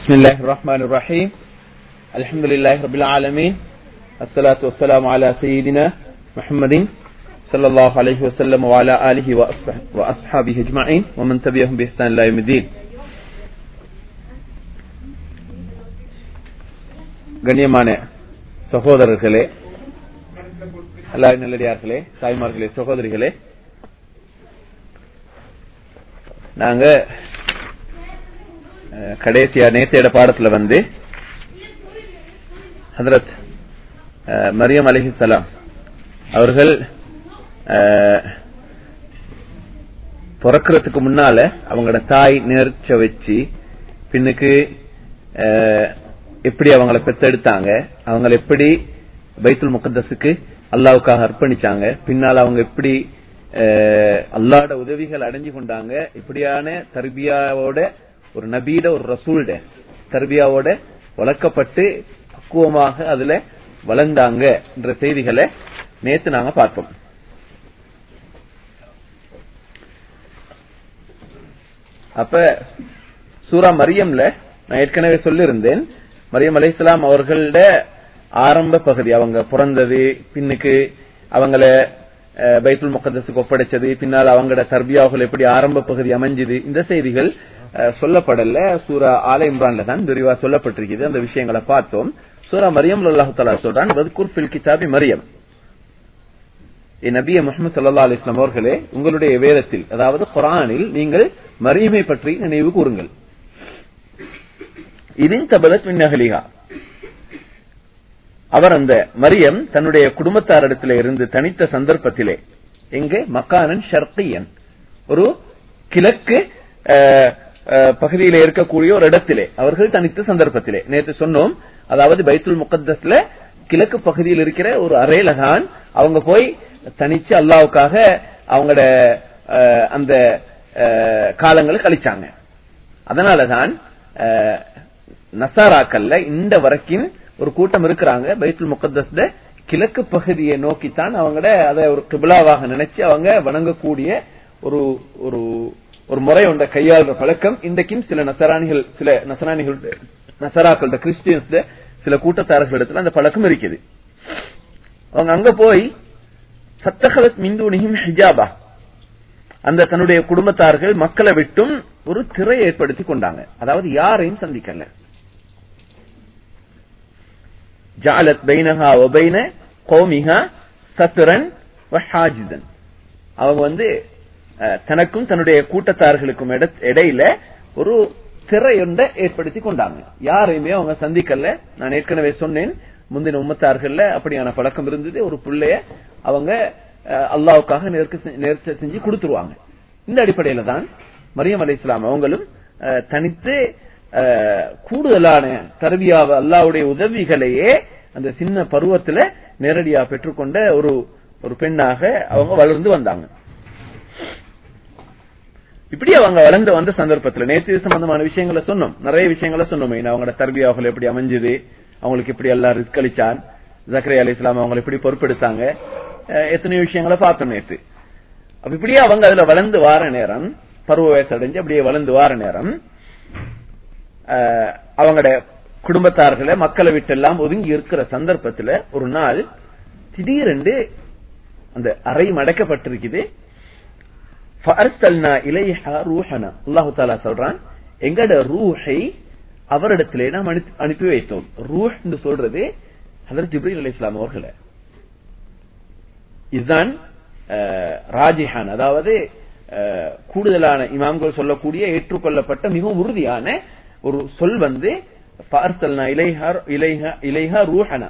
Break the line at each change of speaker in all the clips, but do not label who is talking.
بسم الله الرحمن الرحيم الحمد لله رب العالمين الصلاة والسلام على سيدنا محمد صلى الله عليه وسلم وعلى آله وأصح- وأصحابه أجمعين ومن تبعهم بإحسان إلى يوم الدين கண்ணியமான சகோதரர்களே அல்லாஹ் நல்லடியார்களே தாய்மார்களே சகோதரிகளே நாங்க அஹ், கடைசியா நேத்தையோட பாடத்துல வந்து ஹதரத் மரியம் அலிஹிசலாம் அவர்கள் பிறக்கிறதுக்கு முன்னால அவங்களோட தாய் நேர்ச்ச வச்சு பின்னுக்கு எப்படி அவங்கள பெத்தெடுத்தாங்க அவங்களை எப்படி பைத்துல் முகந்தசுக்கு அல்லாவுக்காக அர்ப்பணிச்சாங்க பின்னால் அவங்க எப்படி அஹ், உதவிகள் அடைஞ்சு கொண்டாங்க இப்படியான தர்பியாவோட ஒரு நபீட ஒரு ரசூல்ட தர்பியாவோட வளர்க்கப்பட்டு பக்குவமாக அதுல வளர்ந்தாங்க என்ற செய்திகளை நேத்து நாங்க பார்த்தோம். அப்ப சூரா மரியம்ல நான் ஏற்கனவே சொல்லியிருந்தேன். மரியம் அலைஹிஸ்ஸலாம் அவர்களோட ஆரம்ப பகுதி அவங்க பிறந்தது பின்னுக்கு அவங்கள பைத்துல் முகத்தஸுக்கு ஒப்படைச்சது. பின்னால் அவங்களோட தர்பியாவுகள் எப்படி ஆரம்ப பகுதி அமைஞ்சது இந்த செய்திகள் சொல்லப்படல. சூரா ஆல இம்ரான்ல தான் விரிவா சொல்லப்பட்டிருக்குது. அந்த விஷயங்களை பார்த்தோம். சூரா மரியம் அல்லாஹு தலா சொல்றான் வதுக்குர் கிதாபி மரியம். என் நபிய முகமது சல்லா அலிஸ்லாம் அவர்களே உங்களுடைய வேதத்தில் அதாவது குரானில் நீங்கள் மரியமை பற்றி நினைவு கூறுங்கள். இதின் தபலத் மின்னகலிகா அவர் அந்த மரியம் தன்னுடைய குடும்பத்தாரிடத்திலே இருந்து தனித்த சந்தர்ப்பத்திலே எங்கே மக்கானன் ஷர்கியன். ஒரு கிழக்கு அஹ், அஹ், பகுதியிலே இருக்கக்கூடிய ஒரு இடத்திலே அவர்கள் தனித்த சந்தர்ப்பத்திலே. நேற்று சொன்னோம் அதாவது பைத்துல் முகத்தஸ்ல கிழக்கு பகுதியில் இருக்கிற ஒரு அறையில தான் அவங்க போய் தனிச்சு அல்லாவுக்காக அவங்களோட அஹ், அந்த காலங்களை கழிச்சாங்க. அதனாலதான் அஹ், நசாராக்கல்ல இந்த வரைக்கும் ஒரு கூட்டம் இருக்கிறாங்க. பைத்துல் முகத்தஸ்ல கிழக்கு பகுதியை நோக்கித்தான் அவங்களோட அதை ஒரு கிபிலாவாக நினைச்சு அவங்க வணங்கக்கூடிய ஒரு ஒரு ஒரு முறை உண்ட. கையாளுற பழக்கம். இன்றைக்கும் சில நசராணிகள் சில நசராணிகள் நசராக்களோட கிறிஸ்டியன்ஸ் சில கூட்டத்தாரர்களிடத்துல அந்த பழக்கம் இருக்குது. அவங்க அங்க போய் சத்தகலத் மிந்துனியும் ஹிஜாபா. அந்த தன்னுடைய குடும்பத்தார்கள் மக்களை விட்டும் ஒரு திரை ஏற்படுத்தி கொண்டாங்க. அதாவது யாரையும் சந்திக்கல. ஜாலத் பைனஹா ஒபைன கோமிஹா சத்துரன் வஹாஜிதன் அவங்க வந்து அஹ், தனக்கும் தன்னுடைய கூட்டத்தார்களுக்கும் இடையில ஒரு திரையொன்றை ஏற்படுத்தி கொண்டாங்க. யாரையுமே அவங்க சந்திக்கல. நான் ஏற்கனவே சொன்னேன் முந்தின உம்மத்தார்கள்ல அப்படியான பழக்கம் இருந்தது. ஒரு பிள்ளைய அவங்க அல்லாவுக்காக நேர்க்க செ- செஞ்சு கொடுத்துருவாங்க. இந்த அடிப்படையில தான் மரியம் அலி இஸ்லாம் அவங்களும் அஹ், தனித்து கூடுதலான தரவியாவ அல்லாவுடைய உதவிகளையே அந்த சின்ன பருவத்துல நேரடியா பெற்றுக்கொண்ட ஒரு ஒரு பெண்ணாக அவங்க வளர்ந்து வந்தாங்க. இப்படி அவங்க வளர்ந்து வந்த சந்தர்ப்பத்துல நேற்று சம்பந்தமான விஷயங்களை சொன்னோம். நிறைய விஷயங்களை சொன்னோம். மெயின் அவங்களோட தர்பியாவுகள் எப்படி அமைஞ்சது அவங்களுக்கு எப்படி எல்லாம் ரிஸ்க் அளிச்சான் ஜக்கரை அலி இஸ்லாம் அவங்களை எப்படி பொறுப்பெடுத்தாங்க எத்தனையோ விஷயங்களை பார்த்தோம் நேற்று. அப்ப இப்படியே அவங்க அதுல வளர்ந்து வார நேரம் பருவ வயசு அடைஞ்சு அப்படியே வளர்ந்து வார நேரம் அவங்களோட குடும்பத்தார்களை மக்களை விட்டெல்லாம் ஒதுங்கி இருக்கிற சந்தர்ப்பத்துல ஒரு நாள் திடீரென்று அந்த அறை மடக்கப்பட்டிருக்குது. அல்லாஹு தாலா சொல்றான் எங்கட ரூஹை அவரிடத்திலே நாம் அனுப்பி வைத்தோம். ரூஹ் சொல்றது ஹதர் ஜிப்ரீல் அலி இஸ்லாம் அவர்களை. இதுதான் ராஜிஹான். அதாவது கூடுதலான இமாம்கள் சொல்லக்கூடிய ஏற்றுக்கொள்ளப்பட்ட மிகவும் உறுதியான ஒரு சொல் வந்து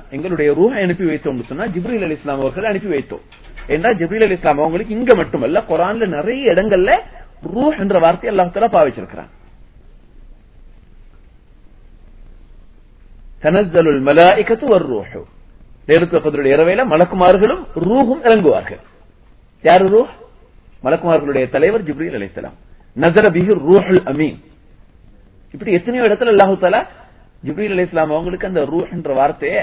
எங்களுடைய ரூஹ அனுப்பி வைத்தோம் சொன்னா ஜிப்ரீல் அலி இஸ்லாம் அவர்களை அனுப்பி வைத்தோம். ஏன்னா ஜிப்ரீல் அலி இஸ்லாம் அவங்களுக்கு இங்க மட்டுமல்ல குரான்ல நிறைய இடங்கள்ல ரூஹ் என்ற வார்த்தை அல்லாஹால பாவிச்சிருக்கிறான். தனஸ்தலுல் மலாயிகத்து ஒரு ரூஹு. லேலுத்துல் இரவையில மலக்குமார்களும் ரூஹும் இறங்குவார்கள். யாரு ரூஹ்? மலக்குமார்களுடைய தலைவர் ஜிப்ரீல் அலைஹிஸ்ஸலாம் நசர பிஹி ரூஹுல் அமீன். இப்படி எத்தனையோ இடத்துல அல்லாஹு தாலா ஜிப்ரீல் அலைஹிஸ்ஸலாம் அவங்களுக்கு அந்த ரூஹ் என்ற வார்த்தையை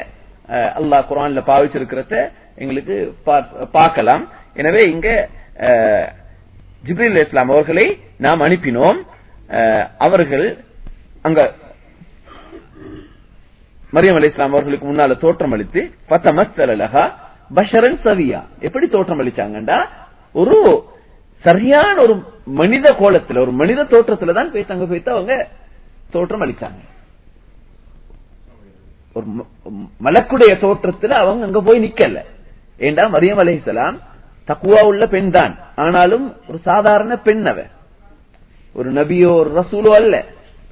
அல்லாஹ் குரான்ல பாவிச்சிருக்கிறத எங்களுக்கு பா- பார்க்கலாம். எனவே இங்க ஜிப்ரீல் இஸ்லாம் அவர்களை நாம் அனுப்பினோம். அவர்கள் அங்க மரியம் அலி இஸ்லாம் அவர்களுக்கு முன்னால தோற்றம் அளித்து பத்தமஸ்தலகா பஷரன் சவியா. எப்படி தோற்றம் அளிச்சாங்கண்டா? ஒரு சரியான ஒரு மனித கோலத்துல ஒரு மனித தோற்றத்துல தான் போய் தங்க போய்த்து அவங்க தோற்றம் அளித்தாங்க. ஒரு மலக்குடைய தோற்றத்துல அவங்க அங்க போய் நிக்கல. ஏண்டா மரியம் அலைசலாம் தக்குவா உள்ள பெண் தான். ஆனாலும் ஒரு சாதாரண பெண் அவ. ஒரு நபியோ ஒரு ரசூலோ அல்ல.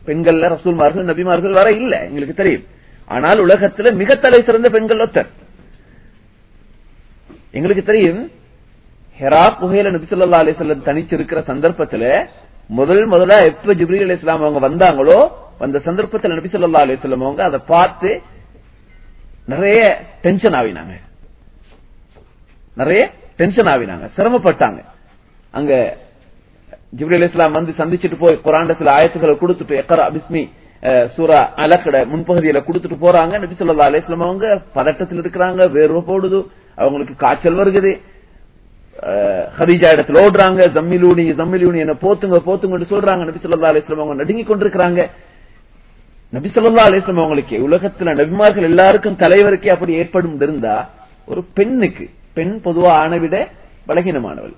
பெண்கள்ல ரசூல்மார்கள் நபிமார்கள் வர இல்ல எங்களுக்கு தெரியும். ஆனால் உலகத்துல மிக தலை சிறந்த பெண்கள் ஒருத்தர். எங்களுக்கு தெரியும் ஹெரா புகையில நபி சொல்லா அலைஹி தனிச்சிருக்கிற சந்தர்ப்பத்துல முதல் முதலா எப்ப ஜிப்ரி அலி இஸ்லாம் அவங்க வந்தாங்களோ அந்த சந்தர்ப்பத்துல நபி சொல்லா அலைஹி அவங்க அதை பார்த்து நிறைய டென்ஷன் ஆவினாங்க. நிறைய டென்ஷன் ஆவினாங்க. சிரமப்பட்டாங்க. அங்க ஜிப்ரீல் இஸ்லாம் வந்து சந்திச்சுட்டு போய் குரான்ல சில ஆயத்துக்களை கொடுத்துட்டு எக்கரா பிஸ்மி சூரா அலக்கட முன்பகுதியில கொடுத்துட்டு போறாங்க. நபி சொல்லா அலைஹி அவங்க பதட்டத்தில் இருக்கிறாங்க வேர்வை போடுது அவங்களுக்கு காய்ச்சல் வருகுது ஹதீஜா இடத்துல ஓடுறாங்க ஜம்மிலூனி ஜம்மிலூனி என்ன போத்துங்க போத்துங்கன்னு சொல்றாங்க. நபி ஸல்லல்லாஹு அலைஹி அவங்க நடுங்கி கொண்டிருக்கிறாங்க. நபி ஸல்லல்லாஹு அலைஹி அவங்களுக்கு உலகத்துல நபிமார்கள் எல்லாருக்கும் தலைவருக்கே அப்படி ஏற்படும் இருந்தா ஒரு பெண்ணுக்கு பெண் பொதுவா ஆணை விட பலகீனமானவள்.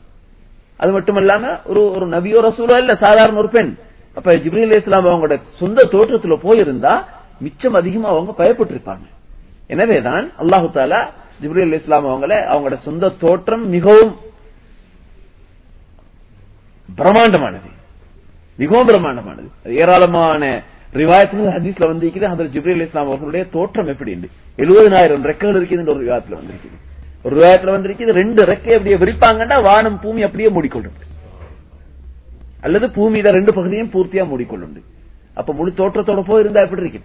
அது மட்டுமல்லாம ஒரு ஒரு நபியோ ரசூலோ இல்ல சாதாரண ஒரு பெண். அப்ப ஜிப்ரி அலி இஸ்லாம் அவங்களோட சொந்த தோற்றத்துல போயிருந்தா மிச்சம் அதிகமா அவங்க பயப்பட்டிருப்பாங்க. எனவேதான் அல்லாஹு தாலா ஜிப்ரி அலி இஸ்லாம் அவங்கள அவங்களோட சொந்த தோற்றம் மிகவும் பிரமாண்டமானது மிகவும் பிரமாண்டமானது ஏராளமான ரிவாயத்துகள் ஹதீஸ்ல வந்திருக்குது. அதில் ஜிப்ரீல் இஸ்லாம் அவர்களுடைய தோற்றம் எப்படி உண்டு எழுபதனாயிரம் ரெக்கைகள் இருக்குது ஒரு ரிவாயத்துல வந்திருக்குது. ஒரு ரிவாயத்துல வந்திருக்குது ரெண்டு ரெக்கை அப்படியே விரிப்பாங்கன்னா வானம் பூமி அப்படியே மூடிக்கொள்ளும். அல்லது பூமியில ரெண்டு பகுதியும் பூர்த்தியா மூடிக்கொள்ளுண்டு அப்ப முழு தோற்றத்தோட போய் இருந்தா எப்படி இருக்கு?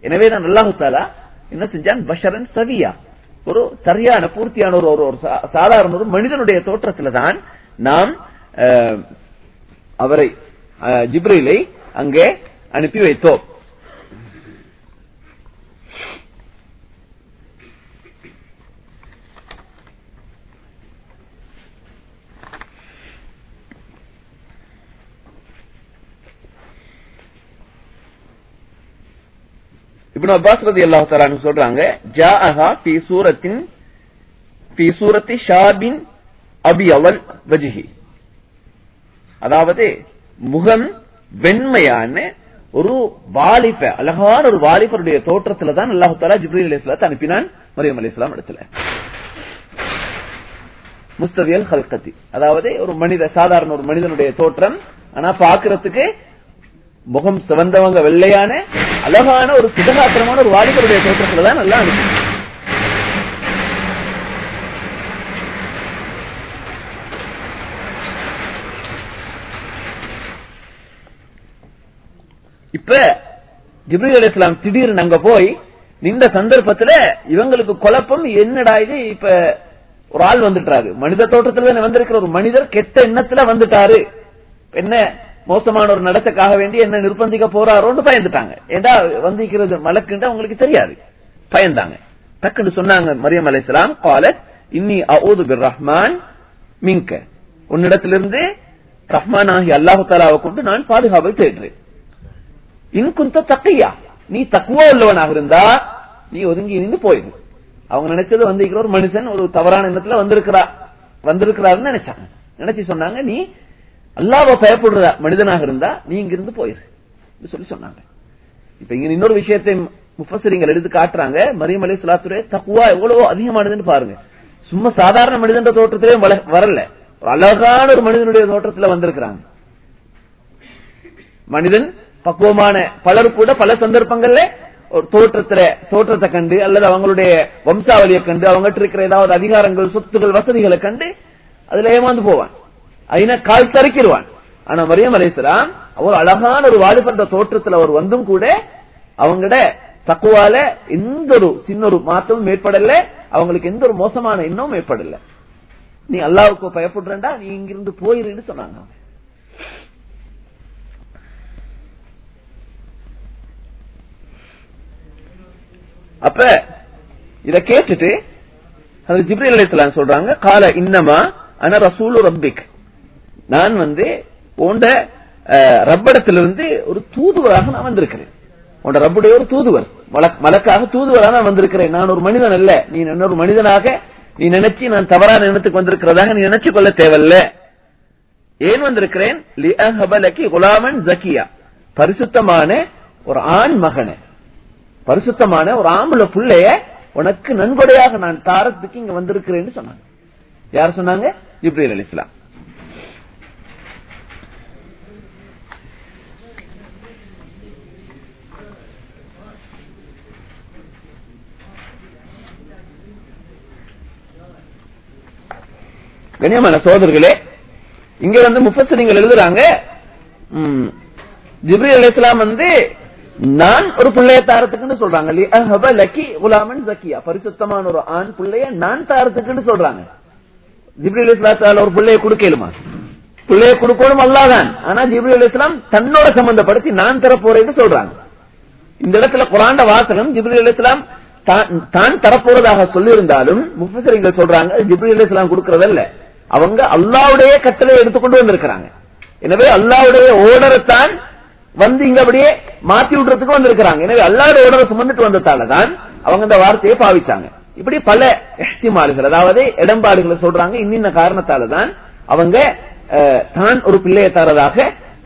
எனவே நான் அல்லாஹு தாலா என்ன செஞ்சான்? பஷரன் சவியா. ஒரு சரியான பூர்த்தியான ஒரு ஒரு- சாதாரண ஒரு மனிதனுடைய தோற்றத்துல தான் நாம் அவரை அஹ், அங்கே அனுப்பி வைத்தோம். இப்னு அப்பாஸ் ரலியல்லாஹு தஆலா அன்ஹு சொல்றாங்க ஜாஅஹா ஃபீ சூரத்தின் பி சூரத்தி ஷாபின் அபியவல் வஜ்ஹி. அதாவது முகம் வெண்மையான ஒரு வாலிப அழகான ஒரு வாலிபருடைய தோற்றத்துல தான் அல்லாஹு தாலா ஜிப்ரீல் இஸ்லாத்தை அனுப்பினான் மரியம் அலி இஸ்லாம் இடத்துல. முஸ்தவியல் ஹல்கத்தி அதாவது ஒரு மனித சாதாரண ஒரு மனிதனுடைய தோற்றம். ஆனா பாக்குறதுக்கு முகம் சிவந்தவங்க வெள்ளையான அழகான ஒரு சுதகாத்திரமான ஒரு வாலிபருடைய தோற்றத்துல தான் நல்லா அனுப்பினான். இப்ப ஜிப்ரீல் அலைஹிஸ்ஸலாம் திடீர்னு அங்க போய் இந்த சந்தர்ப்பத்துல இவங்களுக்கு குழப்பம் என்னடா இது? இப்ப ஒரு ஆள் வந்துட்டாரு. மனித தோற்றத்துல வந்திருக்கிற ஒரு மனிதர் கெட்ட எண்ணத்துல வந்துட்டாரு. என்ன மோசமான ஒரு நடத்தக்காக வேண்டி என்ன நிர்பந்திக்க போறாரோன்னு பயந்துட்டாங்க. ஏண்டா வந்திருக்கிறது மலக்குன்னு அவங்களுக்கு தெரியாது. பயந்தாங்க. டக்குன்னு சொன்னாங்க மரியம் அலைஹிஸ்ஸலாம் காலத் இன்னி அவுது பிர் ரஹ்மான் மிங்க உன்னிடத்திலிருந்து ரஹ்மான் ஆகிய அல்லாஹு தாலாவை கொண்டு நான் பாதுகாப்பை தேடுறேன். இன்குந்த தக்கையா நீ தக்குவா உள்ளவனாக இருந்தா நீ ஒதுங்கி இருந்து போயிடு. அவங்க நினைச்சது வந்திருக்கிற ஒரு மனுஷன் ஒரு தவறான எண்ணத்துல வந்திருக்கிறா. வந்திருக்கிறாருன்னு நினைச்சாங்க. நினைச்சு சொன்னாங்க நீ அல்லாவ பயப்படுற மனிதனாக இருந்தா நீ இங்கிருந்து போயிரு. சொல்லி சொன்னாங்க. இப்ப இங்க இன்னொரு விஷயத்தை முஃபசிரிங்கள் எடுத்து காட்டுறாங்க. மரியம் அலி சலாத்துடைய தக்குவா எவ்வளவு அதிகமானதுன்னு பாருங்க. சும்மா சாதாரண மனிதன் தோற்றத்திலே வல- வரல. ஒரு அழகான ஒரு மனிதனுடைய தோற்றத்துல வந்திருக்கிறாங்க. மனிதன் பக்குவமான பலர் கூட பல சந்தர்ப்பங்கள்ல ஒரு தோற்றத்துல தோற்றத்தை கண்டு அல்லது அவங்களுடைய வம்சாவளியை கண்டு அவங்ககிட்ட இருக்கிற ஏதாவது அதிகாரங்கள் சொத்துகள் வசதிகளை கண்டு அதுல ஏமாந்து போவான். அதின கால் தரைக்கிடுவான். ஆனா மரியம் அலைசலாம் அவர் அழகான ஒரு வாலிபன்ற தோற்றத்துல அவர் வந்தும் கூட அவங்கட தக்குவால எந்த ஒரு சின்ன ஒரு மாற்றமும் ஏற்படல அவங்களுக்கு எந்த ஒரு மோசமான எண்ணமும் ஏற்படல. நீ அல்லாவுக்கு பயப்படுறா நீ இங்கிருந்து போயிருன்னு சொன்னாங்க அப்ப இத கேட்டுட்டு அது ஜிப்ரீல் அலைஹிஸ்ஸலாம் சொல்றாங்க கால இன்னமா அன ரசூலு ரப்பிக். நான் வந்து போன்ற ரப்படத்திலிருந்து ஒரு தூதுவராக நான் வந்திருக்கிறேன். உண்ட ரப்புடைய ஒரு தூதுவர். மலக்- மலக்காக தூதுவராக நான் வந்திருக்கிறேன். நான் ஒரு மனிதன் அல்ல. நீ ஒரு மனிதனாக? நீ நினைச்சு நான் தவறான எண்ணத்துக்கு வந்திருக்கிறதாக நீ நினைச்சு கொள்ள தேவையில்ல. ஏன் வந்திருக்கிறேன்? குலாமன் ஜக்கியா. பரிசுத்தமான ஒரு ஆண் மகனை. பரிசுத்தமான ஒரு ஆம்பளை புள்ளைய உனக்கு நன்கொடையாக நான் தாரத்துக்கு இங்க வந்திருக்கிறேன்னு சொன்னாங்க. யார் சொன்னாங்க? ஜிப்ரீல் அலிஸ்லாம் கண்ணியமான சோதர்களே இங்க வந்து முப்பசரிங்கள் எழுதுறாங்க ஜிப்ரி அலி இஸ்லாம் வந்து நான் ஒரு பிள்ளைய தாரத்துக்குன்னு சொல்றாங்க. லக்கி குலாமன் ஜக்கியா. பரிசுத்தமான ஒரு ஆண் பிள்ளைய நான் தாரத்துக்குன்னு சொல்றாங்க. ஜிப்ரீல் இஸ்லாத்தால ஒரு பிள்ளைய கொடுக்கலுமா? பிள்ளைய கொடுக்கணும் அல்லாதான் ஆனா ஜிப்ரி அலி இஸ்லாம் தன்னோட சம்பந்தப்படுத்தி நான் தரப்போறேன்னு சொல்றாங்க. இந்த இடத்துல குரான்ட வாசகம் ஜிப்ரி அலி இஸ்லாம் தான் தரப்போறதாக சொல்லியிருந்தாலும் முஃபஸரிங்கள் சொல்றாங்க ஜிப்ரி அலி இஸ்லாம் கொடுக்கறதல்ல. அவங்க அல்லாவுடைய கட்டளை எடுத்துக்கொண்டு வந்திருக்கிறாங்க. எனவே அல்லாவுடைய ஓர்டரை தான் வந்து இங்க அப்படியே மாத்தி விடுறதுக்கு வந்திருக்கிறாங்க. எனவே அல்லாட ஓர்டரை சுமந்துட்டு வந்ததாலதான் அவங்க இந்த வார்த்தையை பாவிச்சாங்க. இப்படி பல எஹ்திமால்கள் அதாவது இடம்பாடுகளை சொல்றாங்க. இன்னின்ன காரணத்தால தான் அவங்க தான் ஒரு பிள்ளையை தரதாக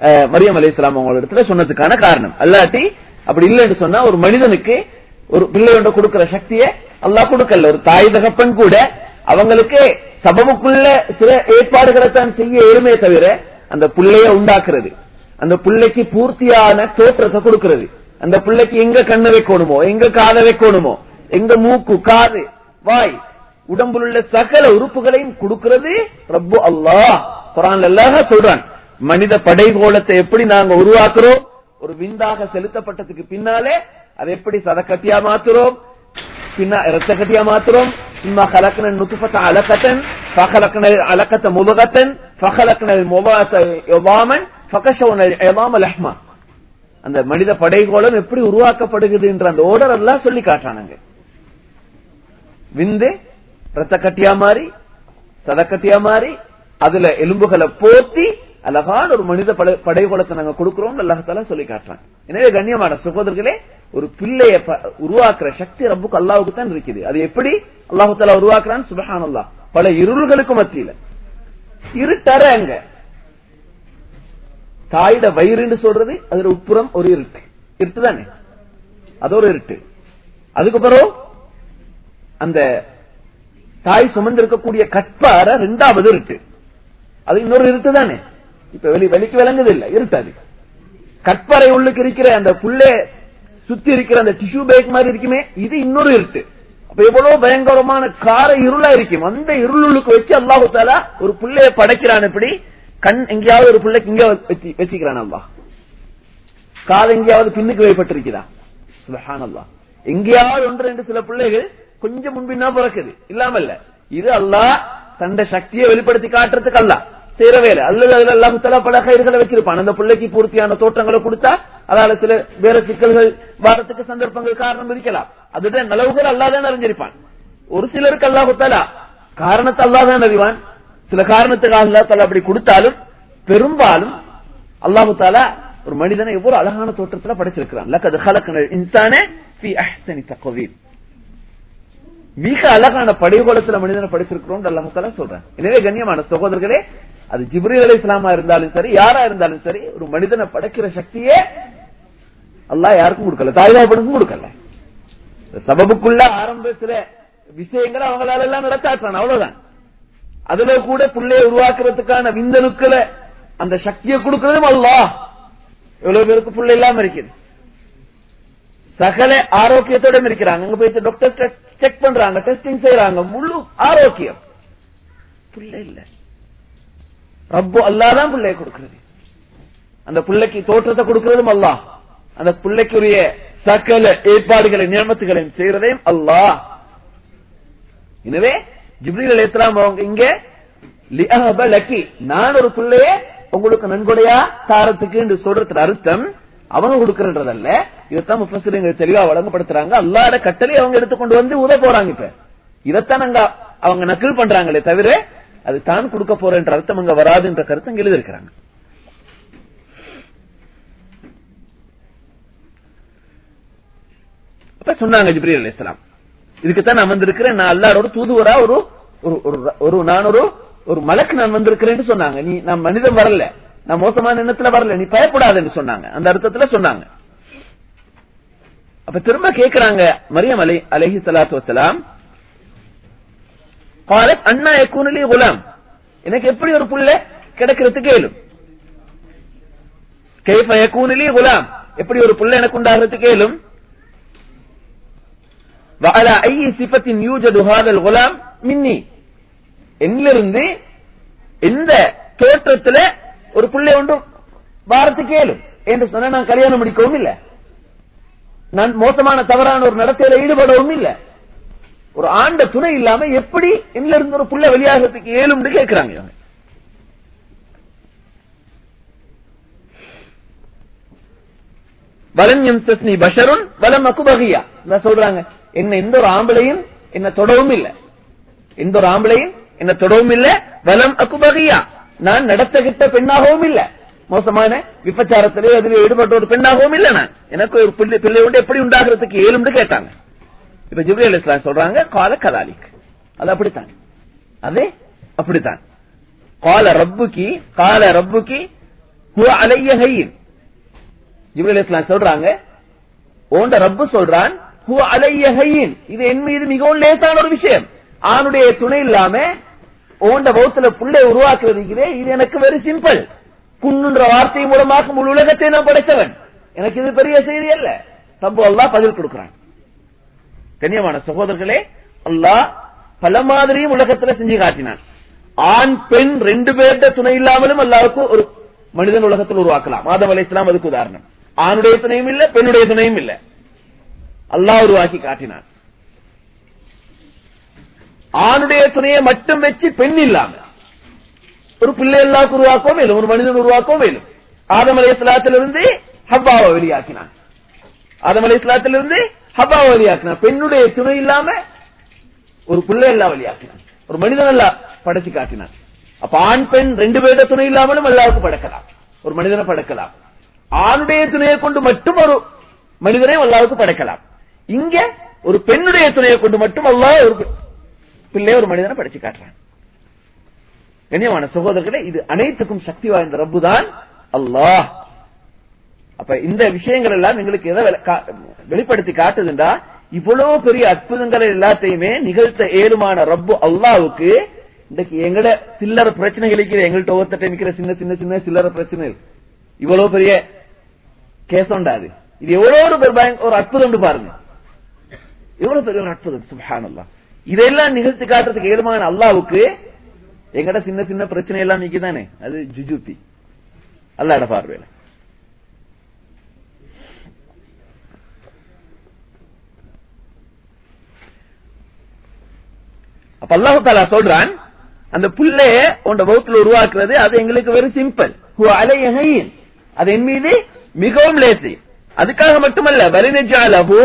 அஹ், மரியம் அலைஹிஸ்ஸலாம் அவங்க இடத்துல சொன்னதுக்கான காரணம். அல்லாட்டி அப்படி இல்லைன்னு சொன்னா ஒரு மனிதனுக்கு ஒரு பிள்ளை ஒன்று கொடுக்கிற சக்தியை அல்லாஹ் கொடுக்கல. ஒரு தாய் தகப்பன் கூட அவங்களுக்கு சபமுக்குள்ள சில ஏற்பாடுகளை தான் செய்ய எளிமையை தவிர அந்த பிள்ளைய உண்டாக்குறது. அந்த பிள்ளைக்கு பூர்த்தியான தோற்றத்தை கொடுக்கிறது. அந்த பிள்ளைக்கு எங்க கண்ணு வைக்கணுமோ எங்க காதை வைக்கணுமோ எங்க மூக்கு காது வாய் உடம்புல உள்ள சகல உறுப்புகளையும் கொடுக்கிறது ரப்பு அல்லாஹ். குரான் அல்லாஹ் சொல்றான் மனித படைகோலத்தை எப்படி நாங்க உருவாக்குறோம்? ஒரு விந்தாக செலுத்தப்பட்டதுக்கு பின்னாலே அதை எப்படி சதக்கட்டியா மாத்துறோம்? பின்ன இரத்த கட்டியா மாத்துறோம்? சும்மா خلقنا النطفة علقة فخلقنا العلقة مضغة فخلقنا المضغة عظاما فكشونا العظام லஹ்மா அந்த மனித படைகோளம் எப்படி உருவாக்கப்படுகிறது என்ற அந்த ஓடர் எல்லாம் சொல்லி காட்டானுங்க விந்து ரத்த கட்டியா மாறி சதக்கட்டியா மாறி அதுல எலும்புகளை போத்தி அழகான ஒரு மனித படைகோலத்தை நாங்க கொடுக்கிறோம் அல்லாஹால சொல்லி காட்டுறாங்க எனவே கண்ணியமான சகோதரர்களே ஒரு பிள்ளைய உருவாக்குற சக்தி ரப்புக்கு அல்லாவுக்கு தான் இருக்குது. அது எப்படி? அல்லாஹு தாலா உருவாக்குறான் சுபஹான் அல்லா பல இருள்களுக்கு மத்தியில. இருட்டற அங்க. தாயிட வயிறுன்னு சொல்றது அதுல உட்புறம் ஒரு இருட்டு. இருட்டு தானே? அது ஒரு இருட்டு. அதுக்கப்புறம் அந்த தாய் சுமந்திருக்கக்கூடிய கட்பார ரெண்டாவது இருட்டு. அது இன்னொரு இருட்டு தானே? இப்ப வெளி வெளிக்கு விளங்குது இல்ல. இருட்டு அது கற்பறை உள்ளுக்கு இருக்கிற அந்த புள்ளே சுத்தி இருக்கிற அந்த டிஷ்யூ பேக் மாதிரி இருக்குமே இது இன்னொரு இருட்டு. அப்ப எவ்வளவு பயங்கரமான கார இருளா இருக்கும் அந்த இருளுக்கு வச்சு அல்லாஹு தாலா ஒரு புள்ளைய படைக்கிறான் எப்படி கண் எங்கேயாவது ஒரு பிள்ளைக்கு இங்க வச்சுக்கிறான் அல்லா காது எங்கேயாவது பின்னுக்கு வைப்பட்டிருக்கிறா சுபஹானல்லாஹ். எங்கேயாவது ஒன்று ரெண்டு சில பிள்ளைகள் கொஞ்சம் முன்பின்னா பிறக்குது. இல்லாமல்ல. இது அல்லாஹ் தன்னுடைய சக்தியை வெளிப்படுத்தி காட்டுறதுக்கு அல்ல செய்யற வேலை அல்லது அதுல அல்லாஹு தலா பல கயிறுகளை வச்சிருப்பான். அந்த பிள்ளைக்கு பூர்த்தியான தோற்றங்களை கொடுத்தா அதால சில வேற சிக்கல்கள் வாரத்துக்கு சந்தர்ப்பங்கள் காரணம் இருக்கலாம். அதுதான் நலவுகள் அல்லாதான் அறிஞ்சிருப்பான். ஒரு சிலருக்கு அல்லாஹு தலா காரணத்தை அல்லாதான் அறிவான். சில காரணத்துக்காக அல்லா தலா அப்படி கொடுத்தாலும் பெரும்பாலும் அல்லாஹு தாலா ஒரு மனிதனை எவ்வளவு அழகான தோற்றத்துல படைச்சிருக்கிறான். மிக அழகான படைகோலத்துல மனிதனை படைச்சிருக்கிறோம் அல்லாஹு தாலா சொல்றேன். எனவே கண்ணியமான சகோதரர்களே அது ஜிப்ரீல் அலி இஸ்லாமா இருந்தாலும் சரி யாரா இருந்தாலும் சரி ஒரு மனிதனை படைக்கிற சக்தியே அல்லா யாருக்கும் கொடுக்கல தாய்தாய்ப்பனுக்கும் கொடுக்கல. சபபுக்குள்ள ஆரம்ப விஷயங்களை அவங்களால எல்லாம் நடத்தாட்டான் அவ்வளவுதான். அதுல கூட பிள்ளைய உருவாக்குறதுக்கான விந்தணுக்களை அந்த சக்தியை கொடுக்கறதும் அல்லா எவ்வளவு பேருக்கு பிள்ளை இல்லாம இருக்குது? சகல ஆரோக்கியத்தோட இருக்கிறாங்க. அங்க போயிட்டு டாக்டர் செக் பண்றாங்க டெஸ்டிங் செய்யறாங்க முழு ஆரோக்கியம். பிள்ளை இல்ல. ரப்பு அல்லா தான் பிள்ளைய கொடுக்கிறது. அந்த பிள்ளைக்கு தோற்றத்தை கொடுக்கிறதும் அல்லா அந்த பிள்ளைக்குரிய சகல ஏற்பாடுகளை நியமத்துகளையும் செய்யறதையும் அல்லா எனவே ஜிப்ரீல் அலைஹிஸ்ஸலாம் அவங்க இங்க லக்கி நான் ஒரு பிள்ளைய உங்களுக்கு நன்கொடையா தாரத்துக்கு என்று சொல்றதுக்கு அர்த்தம். அவங்க கொடுக்கறதல்ல இதைத்தான் முஃபஸிரிங்க தெளிவா வழங்கப்படுத்துறாங்க. அல்லாட கட்டளை அவங்க எடுத்துக்கொண்டு வந்து உத போறாங்க இப்ப. இதைத்தான் அங்க அவங்க நக்கல் பண்றாங்களே தவிர அது தான் கொடுக்க போறன்ற அர்த்தம் அங்க வராதுன்ற கருத்து அங்க எழுதியிருக்கிறாங்க. அப்ப சொன்னாங்க ஜிப்ரீல் இஸ்லாம் இதுக்குத்தான் நான் வந்திருக்கிறேன். நான் அல்லாரோட தூதுவரா ஒரு ஒரு ஒரு- நான் ஒரு ஒரு மலக்கு நான் வந்திருக்கிறேன்னு சொன்னாங்க. நீ நான் மனிதன் வரல. நான் மோசமான எண்ணத்துல வரல. நீ பயப்படாதன்னு சொன்னாங்க. அந்த அர்த்தத்துல சொன்னாங்க. அப்ப திரும்ப கேக்குறாங்க மரியம் அலை அலஹி சலாத்து வசலாம் قالت அண்ணா يكون لي غلام எனக்கு எப்படி ஒரு புள்ள கிடைக்கிறதுக்கு இயலும் كيف يكون لي غلام எப்படி ஒரு புள்ள எனக்கு உண்டாகிறதுக்கு இயலும் وعلى اي صفه يوجد هذا الغلام مني என்னிலிருந்து எந்த தோற்றத்துல ஒரு பிள்ளை ஒன்று வாரத்துக்கு இயலும் என்று சொன்னா நான் கல்யாணம் முடிக்கவும் இல்லை நான் மோசமான தவறான ஒரு நடத்தையில ஈடுபடவும் இல்ல ஒரு ஆண்ட துணை இல்லாம எப்படி என்னல இருந்து ஒரு புள்ள வெளியாகிறதுக்கு ஏழும்னு கேட்கிறாங்க இவங்க. வலம் எம்சஸ்னி பஷருன் வலம் அக்குபகியா என்ன சொல்றாங்க? என்ன எந்த ஒரு ஆம்பளையும் என்ன தொடவும் இல்ல. எந்த ஒரு ஆம்பளையும் என்ன தொடவும் இல்ல. வலம் அக்குபகியா நான் நடத்தகிட்ட பெண்ணாகவும் இல்ல. மோசமான விபச்சாரத்திலே அதில் ஈடுபட்ட ஒரு பெண்ணாகவும் இல்ல நான். எனக்கு ஒரு பிள்ளை பிள்ளை உண்டு எப்படி உண்டாகிறதுக்கு ஏழும்னு கேட்டாங்க. இப்ப ஜிப்ரி அலி இஸ்லாம் சொல்றாங்க கால கதாலிக். அது அப்படித்தான். அது அப்படித்தான். கால ரப்புக்கு கால ரப்புக்கு ஹுவ அலைய ஹையின் ஜிப்ரி அலி இஸ்லாம் சொல்றாங்க ஓண்ட ரப்பு சொல்றான் ஹு அலைய ஹையின் இது என் மீது மிகவும் லேசான ஒரு விஷயம். ஆணுடைய துணை இல்லாம ஓண்ட பௌத்தல புள்ளை உருவாக்குறது இது எனக்கு வெரி சிம்பிள் புண்ணுன்ற வார்த்தை மூலமாக முழு உலகத்தை நான் படைத்தவன். எனக்கு இது பெரிய செய்தி அல்ல. தப்பு அல்லாஹ் பதில் கொடுக்கிறான். கண்ணியமான சகோதரர்களே அல்லாஹ் பல மாதிரியும் உலகத்துல செஞ்சு காட்டினான். ஆண் பெண் ரெண்டு பேர்ட துணை இல்லாமலும் அல்லாவுக்கு ஒரு மனிதன் உலகத்தில் உருவாக்கலாம். ஆதம் அலை இஸ்லாம் அதுக்கு உதாரணம். ஆணுடைய துணையும் இல்ல பெண்ணுடைய துணையும் இல்ல. அல்லாஹ் உருவாக்கி காட்டினான். ஆணுடைய துணையை மட்டும் வச்சு பெண் இல்லாம ஒரு பிள்ளை எல்லாருக்கும் உருவாக்கவும் வேணும் ஒரு மனிதன் உருவாக்கவும் வேணும் ஆதம் அலை இஸ்லாத்திலிருந்து ஹவ்வாவை வெளியாக்கினான். ஆதம் அலை இஸ்லாத்திலிருந்து ஹப்பா வழியாக்குனா பெண்ணுடைய துணை இல்லாம ஒரு பிள்ளை எல்லாம் வெளியாக்கினான் ஒரு மனிதன் எல்லாம் படைச்சு காட்டினான். அப்ப ஆண் பெண் ரெண்டு பேருடைய துணை இல்லாமலும் எல்லாருக்கும் படைக்கலாம். ஒரு மனிதனை படைக்கலாம். ஆணுடைய துணையை கொண்டு மட்டும் ஒரு மனிதனை எல்லாருக்கும் படைக்கலாம். இங்க ஒரு பெண்ணுடைய துணையை கொண்டு மட்டும் அல்லா ஒரு பிள்ளை ஒரு மனிதனை படைச்சு காட்டுறான். கண்ணியமான சகோதரர்களே இது அனைத்துக்கும் சக்தி வாய்ந்த ரப்பு தான் அல்லாஹ். அப்ப இந்த விஷயங்கள் எல்லாம் எங்களுக்கு எதை வெளிப்படுத்தி காட்டுதுண்டா? இவ்வளவு பெரிய அற்புதங்கள் எல்லாத்தையுமே நிகழ்த்த ஏழுமான ரப்பு அல்லாவுக்கு இன்றைக்கு எங்கட சில்லற பிரச்சனைகளுக்கு எங்கள்கிட்ட ஒவ்வொருத்தட்ட நிக்கிற சின்ன சின்ன சின்ன சில்லற பிரச்சனை இவ்வளவு பெரிய கேஸ் உண்டாது இது எவ்வளவு ஒரு பெரிய ஒரு அற்புதம் பாருங்க. எவ்வளவு பெரிய ஒரு அற்புதம் சுபஹானல்லாஹ் இதெல்லாம் நிகழ்த்தி காட்டுறதுக்கு ஏழுமான அல்லாவுக்கு எங்கட சின்ன சின்ன பிரச்சனை எல்லாம் நிக்குதானே? அது ஜுஜுபி அல்லாட பார்வையில. அப்ப அல்லாஹு தாலா சொல்றான் அந்த புள்ளைய உண்ட வகுப்புல உருவாக்குறது அது எங்களுக்கு வெரி சிம்பிள் அலையகையின் அது என் மீது மிகவும் லேசி அதுக்காக மட்டுமல்ல வலினஜாலஹு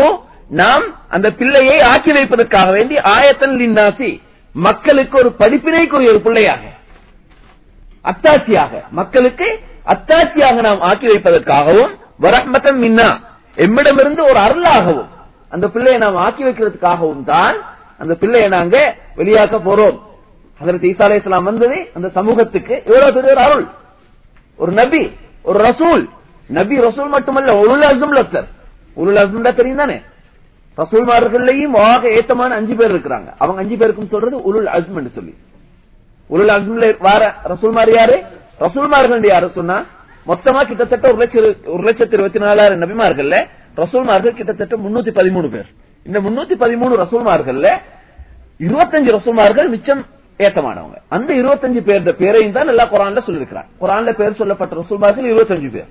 நாம் அந்த பிள்ளையை ஆக்கி வைப்பதற்காக வேண்டி ஆயத்தன் லின்னாசி மக்களுக்கு ஒரு படிப்பினைக்குரிய ஒரு பிள்ளையாக அத்தாட்சியாக மக்களுக்கு அத்தாட்சியாக நாம் ஆக்கி வைப்பதற்காகவும் வரஹ்மத்தம் மின்னா எம்மிடமிருந்து ஒரு அருளாகவும் அந்த பிள்ளையை நாம் ஆக்கி வைக்கிறதுக்காகவும் தான் அந்த பிள்ளையை நாங்க வெளியாக்க போறோம். அதற்கு ஈசா இஸ்லாம் வந்தது அந்த சமூகத்துக்கு எவ்வளவு பெரிய ஒரு அருள். ஒரு நபி ஒரு ரசூல். நபி ரசூல் மட்டுமல்ல உருள் அசும் லத்தர் உருள் அசும் தெரியும் தானே? ரசூல்மார்களையும் ஆக ஏத்தமான அஞ்சு பேர் இருக்கிறாங்க. அவங்க அஞ்சு பேருக்கும் சொல்றது உருள் அசும் என்று சொல்லி. உருள் அஸ்ம்ல வார ரசூல்மார் யாரு? ரசூல்மார்கள் யாரு சொன்னா மொத்தமா கிட்டத்தட்ட ஒரு லட்சம் ஒரு லட்சத்தி இருபத்தி நாலாயிரம் நபிமார்கள்ல ரசூல்மார்கள் கிட்டத்தட்ட முன்னூத்தி பதிமூணு பேர். இந்த முன்னூத்தி பதிமூணு ரசூல்மார்கள்ல இருபத்தஞ்சு ரசூல்மார்கள் மிச்சம் ஏத்தமானவங்க. அந்த இருபத்தஞ்சு பேர் பேரையும் தான் எல்லா குரான்ல சொல்லிருக்கிறாங்க குரான்ல பேர் சொல்லப்பட்ட ரசூல்மார்கள் இருபத்தஞ்சு பேர்.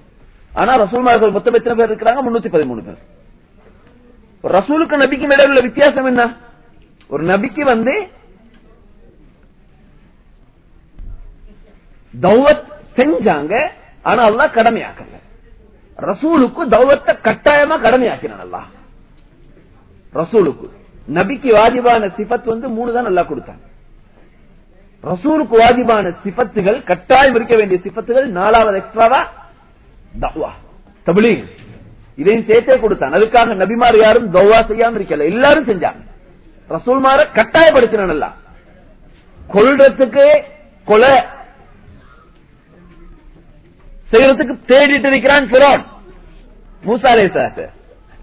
ஆனா ரசூல்மார்கள் மொத்தம் எத்தனை பேர் இருக்கிறாங்க? முன்னூத்தி பதிமூணு பேர். ரசூலுக்கு நபிக்கும் இடையில உள்ள வித்தியாசம் என்ன? ஒரு நபிக்கு வந்து தௌவத் செஞ்சாங்க ஆனா அல்லா கடமையாக்கல. ரசூலுக்கு தௌவத்தை கட்டாயமா கடமையாக்கினான் அல்லாஹ். ரசூலுக்கு. நபிக்கு வாஜிபான சிபத் வந்து மூணு தான் நல்லா கொடுத்தாங்க ரசூலுக்கு வாஜிபான சிபத்துகள் கட்டாயம் இருக்க வேண்டிய சிபத்துகள் நாலாவது எக்ஸ்ட்ராவா தவா தபிலீக். இதையும் சேர்த்தே கொடுத்தான். அதுக்காக நபிமார் யாரும் தௌவா செய்யாம இருக்கல. எல்லாரும் செஞ்சாங்க. ரசூல்மார கட்டாயப்படுத்தின நல்லா கொல்றதுக்கு கொலை செய்யறதுக்கு தேடிட்டு இருக்கிறான் பிரான் மூசாலே சார்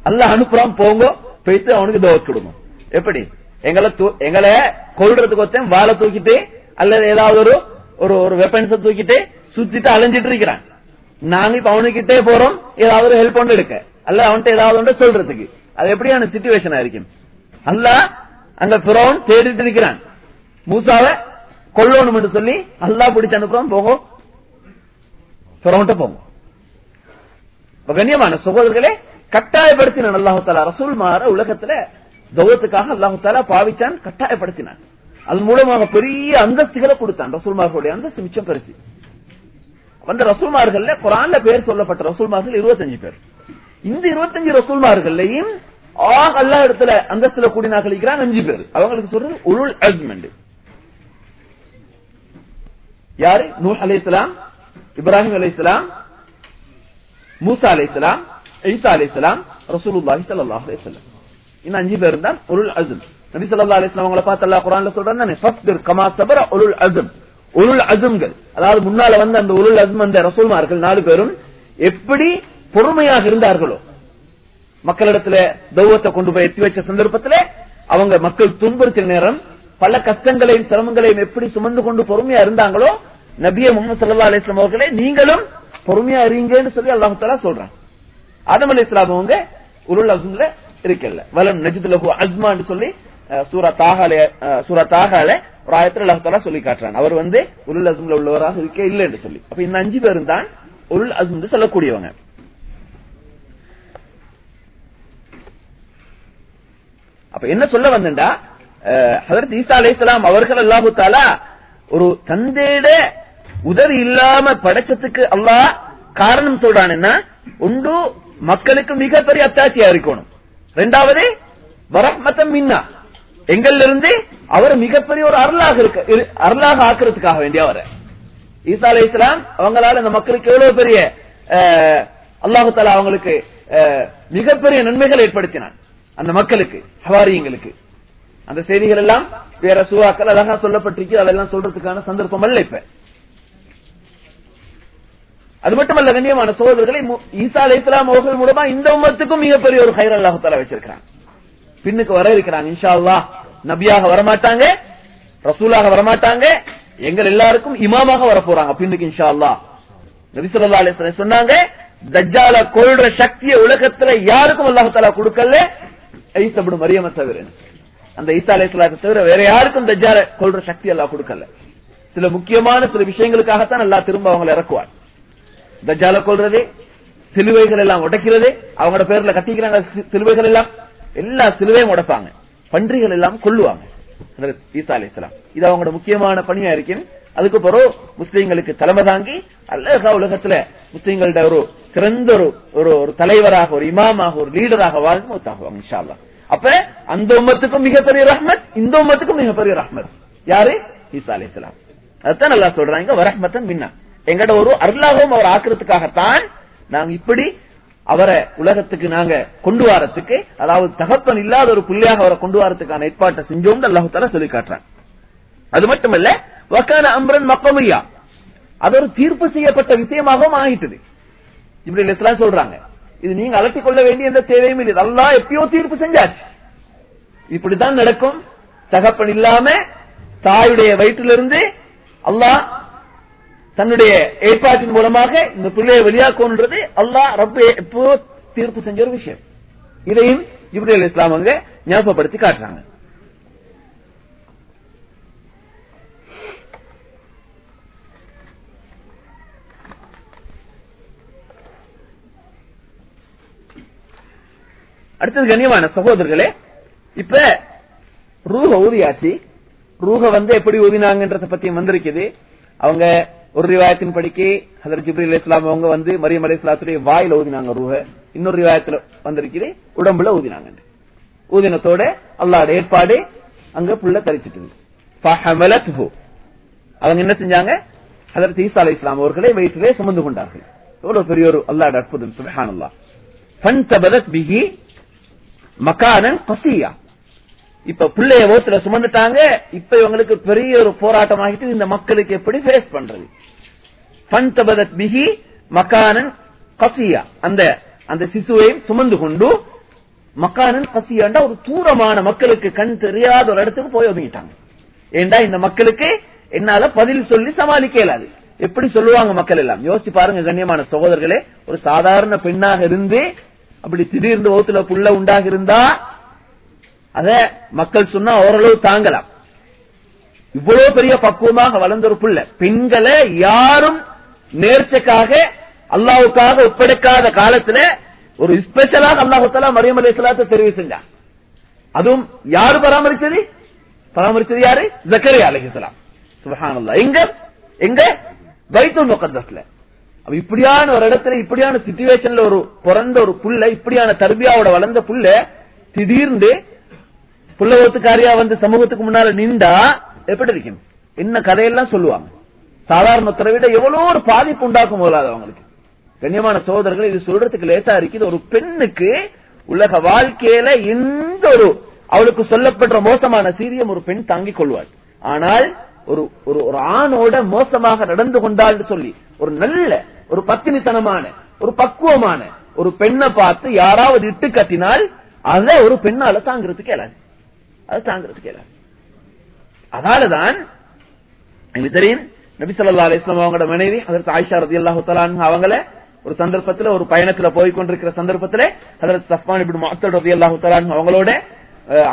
அல்ல அனுப்புறான் போங்க. போயிட்டு அவனுக்கு தோவத் கொடுக்கும். எப்படி? எங்களை தூ- எங்களை கொள்றதுக்கு ஒருத்தன் வாழை தூக்கிட்டு அல்லது ஏதாவது ஒரு ஒரு ஒரு வெப்பன்ஸ தூக்கிட்டு சுத்திட்டு அலைஞ்சிட்டு இருக்கிறான். நாங்க இப்ப அவனுக்கிட்டே போறோம் ஏதாவது ஒரு ஹெல்ப் ஒன்று எடுக்க அல்ல அவன்கிட்ட ஏதாவது ஒன்று சொல்றதுக்கு. அது எப்படியான சிச்சுவேஷனா இருக்கும்? அல்ல அங்க பிறவன் தேடிட்டு இருக்கிறான். மூசாவை கொல்லணும் என்று சொல்லி அல்லா பிடிச்சு அனுப்புறோம் போகும் பிறவன்ட்ட போகும் கண்ணியமான சகோதரர்களே கட்டாயப்படுத்தினான் அல்லாஹு தாலா ரசூல் உலகத்துல தௌவத்துக்காக அல்லாஹு தாலா பாவிச்சான் கட்டாயப்படுத்தினான். அதன் மூலமாக பெரிய அந்தஸ்துகளை கொடுத்தான். ரசூல்மார்களுடைய அந்தஸ்து மிச்சம் பெருசு. வந்த ரசூல்மார்கள்ல குரான்ல பேர் சொல்லப்பட்ட ரசூல்மார்கள் இருபத்தஞ்சு பேர். இந்த இருபத்தஞ்சு ரசூல்மார்கள்லையும் ஆக அல்லா இடத்துல அந்தஸ்துல கூடினா கழிக்கிறான் அஞ்சு பேர். அவங்களுக்கு சொல்றது உருள் அஜ்மெண்ட் யாரு? நூஹ் இஸ்லாம் இப்ராஹிம் அலைஹிஸ்ஸலாம் மூசா அலைஹிஸ்ஸலாம் இஸ்லாம் İsa aleyhisselam Resulullah sallallahu aleyhi இந்த அஞ்சு பேர் ulul azim. நபி ஸல்லல்லாஹு அலைஹி வஸல்லம் அவங்கள பார்த்து அல்லா குர்ஆன்ல சொல்றாங்க கமா சபர உருள் அஸ்ம். உருள் அஸ்ம்கள். அதாவது முன்னால வந்து அந்த உருள் அஸ்ம் அந்த ரசூல்மார்கள் நாலு பேரும் எப்படி பொறுமையாக இருந்தார்களோ மக்களிடத்துல தௌவத்தை கொண்டு போய் எத்தி வச்ச சந்தர்ப்பத்துல அவங்க மக்கள் துன்புறுத்தின நேரம் பல கஷ்டங்களையும் சிரமங்களையும் எப்படி சுமந்து கொண்டு பொறுமையா இருந்தாங்களோ நபிய முகமது சல்லா அலிஸ்லாம் அவர்களே நீங்களும் பொறுமையா இருங்கன்னு சொல்லி அல்லாஹால சொல்றாங்க ஆதம் அலி இஸ்லாம் அவங்க உருள் அஸ்ம்ல இருக்கல. வலம் நஜித் லஹு அஸ்மான்னு சொல்லி சூரா தாகால சூரா தாகால ஒரு ஆயத்துல அல்லாஹ் சொல்லி காட்டுறான் அவர் வந்து உருள் அஸ்ம்ல உள்ளவராக இருக்க இல்லை என்று சொல்லி. அப்ப இந்த அஞ்சு பேரும் தான் உருள் அஸ்ம் சொல்லக்கூடியவங்க. அப்ப என்ன சொல்ல வந்தா ஹசரத் ஈசா அலைஹிஸ்ஸலாம் அவர்கள் அல்லாஹு தாலா ஒரு தந்தையிட உதவி இல்லாம படைச்சதுக்கு அல்லாஹ் காரணம் சொல்றான். என்ன? ஒன்று மக்களுக்கு மிகப்பெரிய அத்தாட்சியா இருக்கணும். ரெண்டாவது வரமத்தம் மின்னா. எங்கள்ல இருந்து அவர் மிகப்பெரிய ஒரு அருளாக இருக்க அருளாக ஆக்குறதுக்காக வேண்டிய அவரை. ஈசா அலி இஸ்லாம் அவங்களால அந்த மக்களுக்கு எவ்வளவு பெரிய அஹ், அல்லாஹு தாலா அவங்களுக்கு அஹ், மிகப்பெரிய நன்மைகள் ஏற்படுத்தினான். அந்த மக்களுக்கு ஹவாரியங்களுக்கு அந்த செய்திகள் எல்லாம் வேற சுவாக்கள் அழகா சொல்லப்பட்டிருக்கு அதெல்லாம் சொல்றதுக்கான சந்தர்ப்பம் அல்ல இப்ப. அது மட்டுமல்ல கண்ணியமான சோதர்களை ஈசா அலை இஸ்லாம் அவர்கள் மூலமா இந்த உமத்துக்கும் மிகப்பெரிய ஒரு ஹைர் அல்லாஹால வச்சிருக்கிறாங்க வச்சிருக்கிறான். பின்னுக்கு வர இருக்கிறாங்க இன்ஷா அல்லா நபியாக வரமாட்டாங்க ரசூலாக வரமாட்டாங்க எங்கள் எல்லாருக்கும் இமாமாக வர போறாங்க பின்னுக்கு இன்ஷா அல்லா நபிசுல்லா அலி சொன்னாங்க தஜ்ஜால கொல்ற சக்தியை உலகத்துல யாருக்கும் அல்லாஹால கொடுக்கல. ஈசா மரியம தவிர அந்த ஈசா அலைஹிஸ்ஸலாத்தை தவிர வேற யாருக்கும் தஜ்ஜால கொல்ற சக்தி அல்லா கொடுக்கல. சில முக்கியமான சில விஷயங்களுக்காகத்தான் எல்லா திரும்ப அவங்களை இறக்குவார் தஜால கொள்றது சிலுவைகள் எல்லாம் உடைக்கிறது அவங்களோட பேர்ல கட்டிக்கிறாங்க சிலுவைகள் எல்லாம். எல்லா சிலுவையும் உடைப்பாங்க. பன்றிகள் எல்லாம் கொள்ளுவாங்க ஈசா அலி இஸ்லாம் இது அவங்களோட முக்கியமான பணியா இருக்கும் அதுக்கு பிறகு முஸ்லீம்களுக்கு தலைமை தாங்கி அழகா உலகத்துல முஸ்லீம்களோட ஒரு சிறந்த ஒரு ஒரு ஒரு தலைவராக ஒரு இமாமாக ஒரு லீடராக வாழ்ந்து மூத்தாகுவாங்க இன்ஷா அப்ப அந்த உம்மத்துக்கும் மிகப்பெரிய ரஹ்மத் இந்த உம்மத்துக்கும் மிகப்பெரிய ரஹ்மத். யாரு? ஈசா அலைஹிஸ்ஸலாம் அதுதான் நல்லா சொல்றாங்க வரஹ்மத்தன் மின்னா. எங்கட ஒரு அருளாகவும் அவர் ஆக்குறதுக்காகத்தான் நாங்க இப்படி அவரை உலகத்துக்கு நாங்க கொண்டு வரத்துக்கு அதாவது தகப்பன் இல்லாத ஒரு பிள்ளையாக அவரை கொண்டு வரத்துக்கான ஏற்பாட்டை செஞ்சோம்னு அல்லாஹால சொல்லி காட்டுறாங்க அது மட்டுமல்ல வக்கான அம்ரன் மக்கமையா. அது ஒரு தீர்ப்பு செய்யப்பட்ட விஷயமாகவும் ஆகிட்டது இப்படி இஸ்லாம் சொல்றாங்க இது நீங்க அலட்டிக் கொள்ள வேண்டிய எந்த தேவையும் இல்லை அல்லா எப்பயோ தீர்ப்பு செஞ்சாச்சு. இப்படிதான் நடக்கும். தகப்பன் இல்லாம தாயுடைய வயிற்றிலிருந்து அல்லாஹ் தன்னுடைய ஏற்பாட்டின் மூலமாக இந்த பிள்ளையை வெளியாக்கணுன்றது அல்லாஹ் ரப்ப எப்போ தீர்ப்பு செஞ்ச ஒரு விஷயம். இதையும் இப்ரேல் இஸ்லாம் அங்க ஞாபகப்படுத்தி காட்டுறாங்க. அடுத்தது கண்ணியமான சகோதரர்களே இப்ப ரூக ஊதியாச்சு. ரூக வந்து எப்படி ஊதினாங்கன்றத பத்தி வந்திருக்குது. அவங்க ஒரு ரிவாயத்தின் படிக்கு ஜிப்ரி அலி இஸ்லாம் அவங்க வந்து மரியம் அலி இஸ்லாத்துடைய வாயில ஊதினாங்க ரூஹ. இன்னொரு ரிவாயத்துல வந்திருக்குது உடம்புல ஊதினாங்க ஊதினத்தோட அல்லாட ஏற்பாடு அங்க புள்ள தரிச்சிட்டு அவங்க என்ன செஞ்சாங்க? ஹதரத் ஈசா இஸ்லாம் அவர்களை வயிற்றிலே சுமந்து கொண்டார்கள். எவ்வளவு பெரிய ஒரு அல்லாஹ்ட அற்புதம் பன் ஃபன்தபதத் பிஹி மக்கானன் கசியா. இப்ப பிள்ளைய ஓட்டுல சுமந்துட்டாங்க இப்ப இவங்களுக்கு பெரிய ஒரு போராட்டம் ஆகிட்டு இந்த மக்களுக்கு எப்படி பேஸ் பண்றது? பந்தபதத் பிஹி மக்கானன் கசியா அந்த அந்த சிசுவையும் சுமந்து கொண்டு மக்கானன் கசியாண்டா ஒரு தூரமான மக்களுக்கு கண் தெரியாத ஒரு இடத்துக்கு போய் ஒதுங்கிட்டாங்க. ஏண்டா இந்த மக்களுக்கு என்னால பதில் சொல்லி சமாளிக்க இயலாது? எப்படி சொல்லுவாங்க மக்கள் எல்லாம்? யோசிச்சு பாருங்க கண்ணியமான சகோதரர்களே ஒரு சாதாரண பெண்ணாக இருந்து அப்படி திடீர்னு ஓத்துல புள்ள உண்டாக இருந்தா அத மக்கள் சொன்னா ஓரளவு தாங்கலாம். இவ்வளவு பெரிய பக்குவமாக வளர்ந்த ஒரு புள்ள. பெண்களை யாரும் நேர்ச்சக்காக அல்லாவுக்காக ஒப்படைக்காத காலத்துல ஒரு ஸ்பெஷலாக அல்லாஹு மரியம் அலி இஸ்லாத்தை தெரிவு செஞ்சான் அதுவும் யாரு பராமரிச்சது? பராமரிச்சது யாரு? ஜக்கரியா அலிஹலாம் சுபஹானல்லாஹ். எங்க? எங்க? பைத்துல் முகந்தஸ்ல இப்படியான ஒரு இடத்துல இப்படியான சிச்சுவேஷன்ல ஒரு பிறந்த ஒரு புள்ள இப்படியான தர்பியாவோட வளர்ந்த புள்ள திடீர்னு புள்ளவத்துக்காரியா வந்து சமூகத்துக்கு முன்னால நின்றா எப்படி இருக்கும்? என்ன கதையெல்லாம் சொல்லுவாங்க? சாதாரணத்தை விட எவ்வளோ ஒரு பாதிப்பு உண்டாக்கும் போலாது அவங்களுக்கு கண்ணியமான சோதரர்கள் இது சொல்றதுக்கு லேசா இருக்குது. ஒரு பெண்ணுக்கு உலக வாழ்க்கையில எந்த ஒரு அவளுக்கு சொல்லப்படுற மோசமான சீரியம் ஒரு பெண் தாங்கிக் கொள்வாள். ஆனால் ஒரு ஒரு ஒரு ஆணோட மோசமாக நடந்து கொண்டாள் சொல்லி ஒரு நல்ல ஒரு பத்தினித்தனமான ஒரு பக்குவமான ஒரு பெண்ணை பார்த்து யாராவது இட்டு கட்டினால் அதை ஒரு பெண்ணால தாங்கிறதுக்கு இயலாது. அது தாங்கிறதுக்கு இயலாது அதனாலதான் எனக்கு தெரியும் நபிசல்லா அலிஸ்லாம் அவங்களோட மனைவி அதற்கு ஆயிஷா ரதி அல்லாஹு அவங்கள ஒரு சந்தர்ப்பத்துல ஒரு பயணத்துல போய் கொண்டிருக்கிற சந்தர்ப்பத்துல அதற்கு சஃபான் இப்படி மாத்தல் ரதி அல்லாஹு அவங்களோட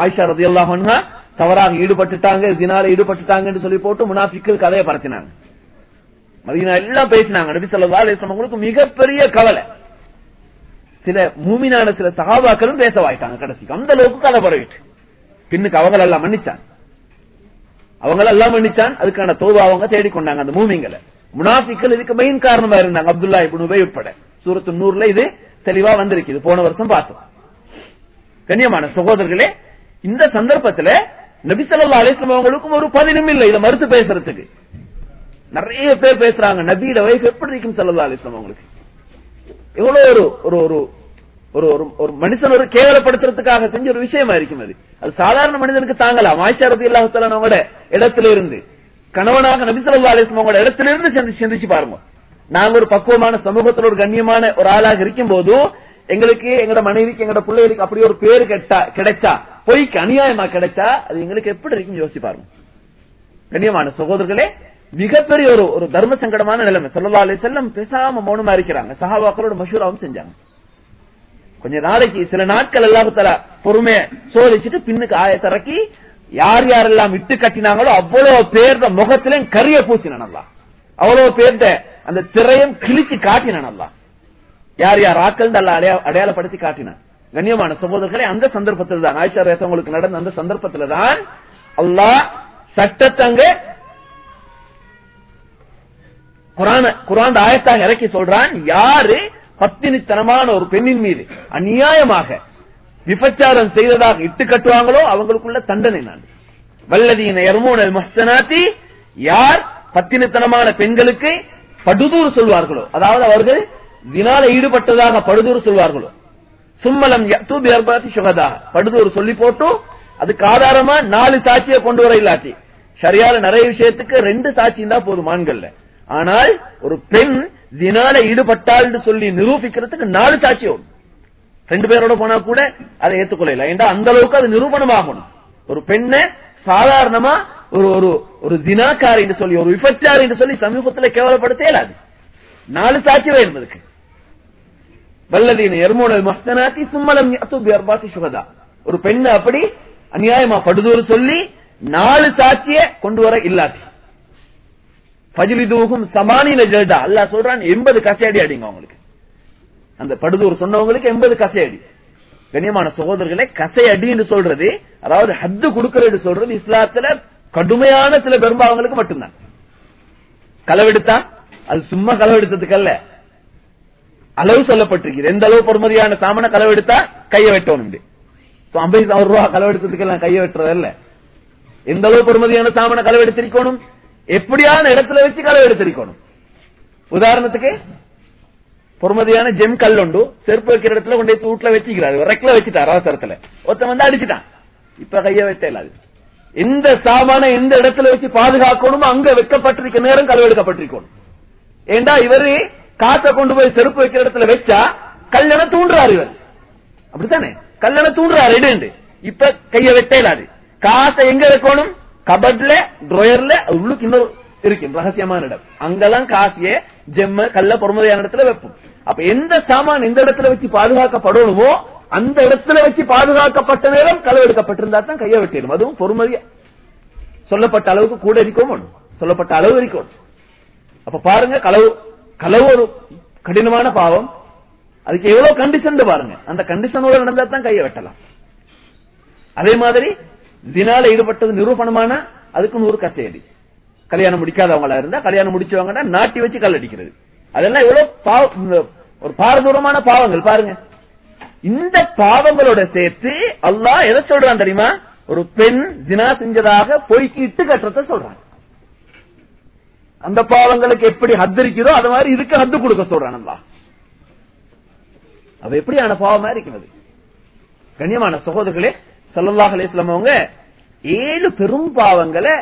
ஆயிஷா ரதி அல்லாஹா தவறாக ஈடுபட்டுட்டாங்க தினால ஈடுபட்டுட்டாங்கன்னு சொல்லி போட்டு முனாஃபிக்கள் கதையை பரத்தினாங்க. மதீனா எல்லாம் பேசினாங்க நபி சொல்லா அலிஸ்லாம் அவங்களுக்கு மிகப்பெரிய கவலை. சில மூமினான சில சகாபாக்களும் பேச வாய்ட்டாங்க கடைசிக்கு. அந்த அளவுக்கு கதை பரவிட்டு. பின்னுக்கு அவங்க எல்லாம் மன்னிச்சான். அவங்க எல்லாம் மன்னிச்சான். அதுக்கான தோபா அவங்க தேடிக்கொண்டாங்க அந்த மூமிங்களை முனாஃபிக்கள் இதுக்கு மெயின் காரணமா இருந்தாங்க. அப்துல்லா இப்னு உபை உட்பட. சூரத்து நூறுல இது தெளிவா வந்திருக்கு. போன வருஷம் பார்த்தோம். கண்ணியமான சகோதரர்களே இந்த சந்தர்ப்பத்தில் நபிசல்லா அலிஸ்லாம் அவங்களுக்கும் ஒரு பதினும் இல்லை. இதை மறுத்து பேசுறதுக்கு. நிறைய பேர் பேசுறாங்க. நபியில வைஃப் எப்படி இருக்கும் சல்லா அலிஸ்லாம் அவங்களுக்கு. எவ்வளவு ஒரு ஒரு ஒரு ஒரு ஒரு மனுஷன் ஒரு கேவலப்படுத்துறதுக்காக செஞ்ச ஒரு விஷயமா இருக்கும் அது. அது சாதாரண மனிதனுக்கு தாங்கலாம். ஆய்ச்சாரதி ரதி அல்லாஹு இடத்துல இருந்து கணவனாக நபி ஸல்லல்லாஹு இடத்துல இருந்து சிந்திச்சு பாருங்க. நாங்க ஒரு பக்குவமான சமூகத்தில் ஒரு கண்ணியமான ஒரு ஆளாக இருக்கும் போது எங்களுக்கு எங்களோட மனைவிக்கு எங்களோட பிள்ளைகளுக்கு அப்படி ஒரு பேரு கெட்டா கிடைச்சா பொய்க்கு அநியாயமா கிடைச்சா அது எங்களுக்கு எப்படி இருக்கும் யோசிச்சு பாருங்க. கண்ணியமான சகோதரர்களே மிகப்பெரிய ஒரு ஒரு தர்ம சங்கடமான நிலைமை. ஸல்லல்லாஹு செல்லம் வஸல்லம் பேசாம மௌனமா இருக்கிறாங்க. சஹாபாக்களோட மஷூராவும் செஞ்சாங்க. கொஞ்ச நாளைக்கு சில நாட்கள் அல்லாஹ் பொறுமைய சோதிச்சுட்டு பின்னுக்கு ஆயத்திறக்கி யார் யாரெல்லாம் இட்டு கட்டினாங்களோ அவ்வளவு பேர்த முகத்திலும் கரிய பூசினான் அவ்வளவு பேர்த அந்த திரையும் கிழிச்சு காட்டினான் யார் யார் ஆக்கள் அல்ல அடையாளப்படுத்தி காட்டினான். கண்ணியமான சகோதரர்களை அந்த சந்தர்ப்பத்தில் தான் ஆயிஷா ரேசவங்களுக்கு நடந்த அந்த சந்தர்ப்பத்தில் தான் அல்லாஹ் சட்டத்தங்க குரான குரான் ஆயத்தாக இறக்கி சொல்றான் யாரு பத்தினித்தனமான ஒரு பெண்ணின் மீது அநியாயமாக விபச்சாரம் செய்ததாக இட்டு கட்டுவாங்களோ அவங்களுக்குள்ள தண்டனை நான். வல்லதீன எர்மோனல் மஸ்தனாத்தி யார் பத்தினித்தனமான பெண்களுக்கு படுதூர் சொல்வார்களோ அதாவது அவர்கள் தினால ஈடுபட்டதாக படுதூர் சொல்வார்களோ. சும்மலம் சுகதா படுதூர் சொல்லி போட்டு அதுக்கு ஆதாரமா நாலு சாட்சியை கொண்டு வர இல்லாட்டி. சரியான நிறைய விஷயத்துக்கு ரெண்டு சாட்சியும் தான் போதும் ஆண்கள்ல. ஆனால் ஒரு பெண் தினால ஈடுபட்டால் சொல்லி நிரூபிக்கிறதுக்கு நாலு சாட்சி ரெண்டு பேரோட போனா கூட அதை ஏத்துக்கொள்ள ஏண்டா அந்த அளவுக்கு அது நிரூபணமாகணும். ஒரு பெண்ணை சாதாரணமா ஒரு ஒரு ஒரு தினாக்காரி என்று சொல்லி ஒரு விபச்சாரி என்று சொல்லி சமீபத்தில் கேவலப்படுத்த இயலாது நாலு சாட்சி வேணும் அதுக்கு. வல்லதீன எர்மோனல் மஸ்தனாத்தி சும்மலம் அர்பாத்தி சுகதா ஒரு பெண்ணை அப்படி அநியாயமா படுதோறு சொல்லி நாலு சாட்சிய கொண்டு வர இல்லாட்டி பஜிலிதூகும் சமானின ஜெல்டா. அல்லா சொல்றான் எண்பது கசையடி அடிங்க அவங்களுக்கு. அந்த படுதூர் சொன்னவங்களுக்கு எண்பது கசையடி. கண்ணியமான சகோதரர்களே கசையடி சொல்றது அதாவது ஹத்து கொடுக்கறது சொல்றது இஸ்லாத்துல கடுமையான சில பெரும்பாவங்களுக்கு மட்டும்தான். களவெடுத்தா? அது சும்மா களவெடுத்ததுக்கு அல்ல. அளவு சொல்லப்பட்டிருக்கு எந்த அளவு பொறுமதியான சாமனை களவெடுத்தா? கையை வெட்டணும் ஐம்பது ரூபா களவெடுத்ததுக்கு எல்லாம் கையை வெட்டுறது இல்ல எந்த அளவு பொறுமதியான சாமனை களவெடுத்திருக்கணும்? எப்படியான இடத்துல வச்சு களவு எடுத்திருக்கணும் உதாரணத்துக்கு பொறுமதியான ஜெம் கல் உண்டு செருப்பு வைக்கிற இடத்துல கொண்டு போய் வீட்டுல வச்சுக்கிறாரு. ரெக்ல வச்சுட்டார் அவசரத்துல. ஒருத்தன் வந்து அடிச்சுட்டான். இப்ப கைய வைத்த இல்லாது. எந்த சாமான எந்த இடத்துல வச்சு பாதுகாக்கணுமோ அங்க வைக்கப்பட்டிருக்க நேரம் களவெடுக்கப்பட்டிருக்கணும் ஏண்டா இவரு காசை கொண்டு போய் செருப்பு வைக்கிற இடத்துல வச்சா கல்லணை தூண்டுறாரு இவர். அப்படித்தானே? கல்லணை தூண்டுறாரு இடு இப்ப கைய வெட்ட காசை எங்க வைக்கணும்? கபட்ல ட்ரோயர்ல உள்ளுக்கு இன்னொரு இருக்கும் ரகசியமான இடம். அங்கெல்லாம் காசிய ஜெம்ம கல்ல பொறுமதியான இடத்துல வைப்போம். அப்ப எந்த சாமான் எந்த இடத்துல வச்சு பாதுகாக்கப்படணுமோ அந்த இடத்துல வச்சு பாதுகாக்கப்பட்ட நேரம் களவெடுக்கப்பட்டிருந்தா தான் கையை வெட்டிடும் அதுவும் பொறுமதியா சொல்லப்பட்ட அளவுக்கு கூட இருக்கவும் சொல்லப்பட்ட அளவு இருக்கணும் அப்ப பாருங்க களவு களவு ஒரு கடினமான பாவம். அதுக்கு எவ்வளவு கண்டிஷன் பாருங்க. அந்த கண்டிஷனோட நடந்தா தான் கையை வெட்டலாம். அதே மாதிரி தினால ஈடுபட்டது நிரூபணமான அதுக்குன்னு ஒரு கச்சேரி கல்யாணம் முடிக்காதவங்களா இருந்தா கல்யாணம் முடிச்சவங்கன்னா நாட்டி வச்சு கல் அடிக்கிறது. அதெல்லாம் எவ்வளவு ஒரு பாரதூரமான பாவங்கள் பாருங்க. இந்த பாவங்களோட சேர்த்து அல்லாஹ் எதை சொல்றான் தெரியுமா? ஒரு பெண் தினா செஞ்சதாக பொய்க்கிட்டு கட்டுறத சொல்றான். அந்த பாவங்களுக்கு எப்படி ஹத்து இருக்கிறதோ அது மாதிரி இதுக்கு ஹத்து கொடுக்க சொல்றான் அல்லாஹ். அது எப்படியான பாவமா இருக்கிறது? கண்ணியமான சகோதரர்களே சல்லாஹ் அலிஸ்லாம் அவங்க ஏழு பெரும் பாவங்களை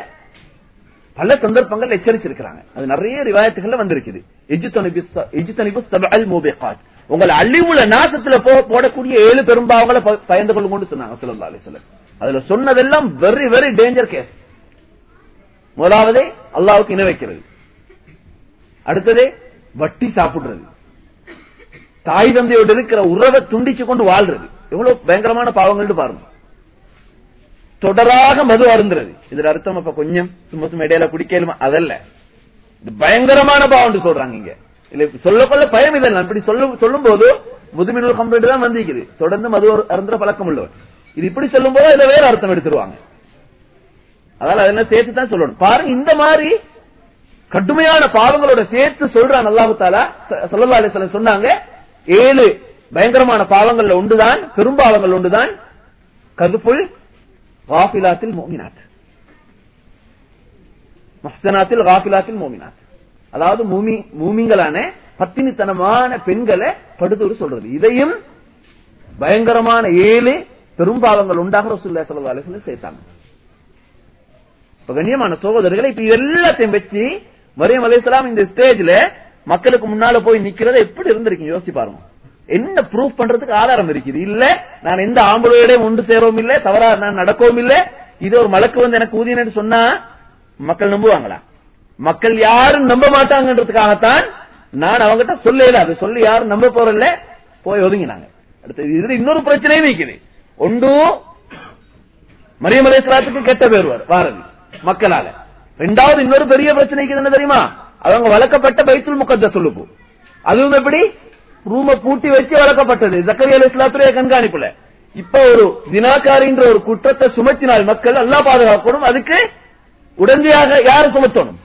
பல சந்தர்ப்பங்கள் எச்சரிச்சிருக்கிறாங்க. அது நிறைய ரிவாயத்துகள்ல வந்திருக்குது. எஜுத்தனிபு எஜுத்தனிபு உங்களை அழிவுல நாசத்துல போடக்கூடிய ஏழு பெரும்பாவங்களை ப- பயந்து கொள்ளுங்கன்னு சொன்னாங்க ஸல்லல்லாஹு அலைஹி அதுல சொன்னதெல்லாம் வெரி வெரி டேஞ்சர் கேஸ் முதலாவது அல்லாவுக்கு இணை வைக்கிறது. அடுத்தது வட்டி சாப்பிடுறது. தாய் தந்தையோடு இருக்கிற உறவை துண்டிச்சு கொண்டு வாழ்றது. எவ்வளவு பயங்கரமான பாவங்கள்னு பாருங்க. தொடராக மது அருந்துறது. இதுல அர்த்தம் அப்ப கொஞ்சம் சும்மா சும்மா இடையில குடிக்கலுமா? அதல்ல. இது பயங்கரமான பாவம் சொல்றாங்க இங்க. இல்ல சொல்ல கொள்ள பயம் இதெல்லாம். இப்படி சொல்லும் சொல்லும் போது முதுமினூர் கம்ப்ளைண்ட் தான் வந்திருக்குது. தொடர்ந்து மது அருந்துற பழக்கம் உள்ளவர். இது இப்படி சொல்லும் போது இதுல வேற அர்த்தம் எடுத்துருவாங்க. அதனால அதெல்லாம் சேர்த்து தான் சொல்லணும். பாருங்க இந்த மாதிரி கடுமையான பாவங்களோட சேர்த்து சொல்றான் அல்லாஹு தாலா சல்லா சொன்னாங்க ஏழு பயங்கரமான பாவங்கள்ல ஒன்றுதான் பெரும்பாவங்கள் ஒன்றுதான் கருப்புள் காஃபிலாத்தில் மோமினாத் மஸ்தனாத்தில் காஃபிலாத்தில் மோமினாத் அதாவது மூமி மூமிங்களான பத்தினித்தனமான பெண்களை படுத்து சொல்றது. இதையும் பயங்கரமான ஏழு பெரும்பாவங்கள் உண்டாக ரசூல்லா ஸல்லல்லாஹு சேர்த்தாங்க. இப்ப கண்ணியமான சோதரர்களை இப்ப எல்லாத்தையும் வச்சு மரியம் அலைஹிஸ்ஸலாம் இந்த ஸ்டேஜ்ல மக்களுக்கு முன்னால போய் நிக்கிறத எப்படி இருந்திருக்கீங்க யோசிச்சு பாருங்க. என்ன ப்ரூஃப் பண்றதுக்கு ஆதாரம் இருக்குது? இல்ல நான் எந்த ஆம்பளையோடையும் ஒன்று சேரவும் இல்ல தவறா நான் நடக்கவும் இல்ல. இது ஒரு மலக்கு வந்து எனக்கு ஊதியன்னு சொன்னா மக்கள் நம்புவாங்களா? மக்கள் யாரும் நம்ப மாட்டாங்கன்றதுக்காகத்தான் நான் அவங்ககிட்ட சொல்லல. அது சொல்லி யாரும் நம்ப போறல போய் ஒதுங்கினாங்க. அடுத்து இதுல இன்னொரு பிரச்சனையும் நிக்குது ஒன்று மரியமலேஸ்வரத்துக்கு கெட்ட பேர் வாரது மக்களால. ரெண்டாவது இன்னொரு பெரிய பிரச்சனைக்கு என்ன தெரியுமா? அவங்க வளர்க்கப்பட்ட பைத்துல் முகத்த சொல்லுப்பு அதுவும் எப்படி? ரூம பூட்டி வச்சு வளர்க்கப்பட்டது. ஜக்கரி அலி இஸ்லாத்துடைய கண்காணிப்புல. இப்ப ஒரு தினாக்காரின்ற ஒரு குற்றத்தை சுமத்தினால் மக்கள் எல்லாம் பாதுகாக்கணும். அதுக்கு உடனடியாக யாரு சுமத்தணும்?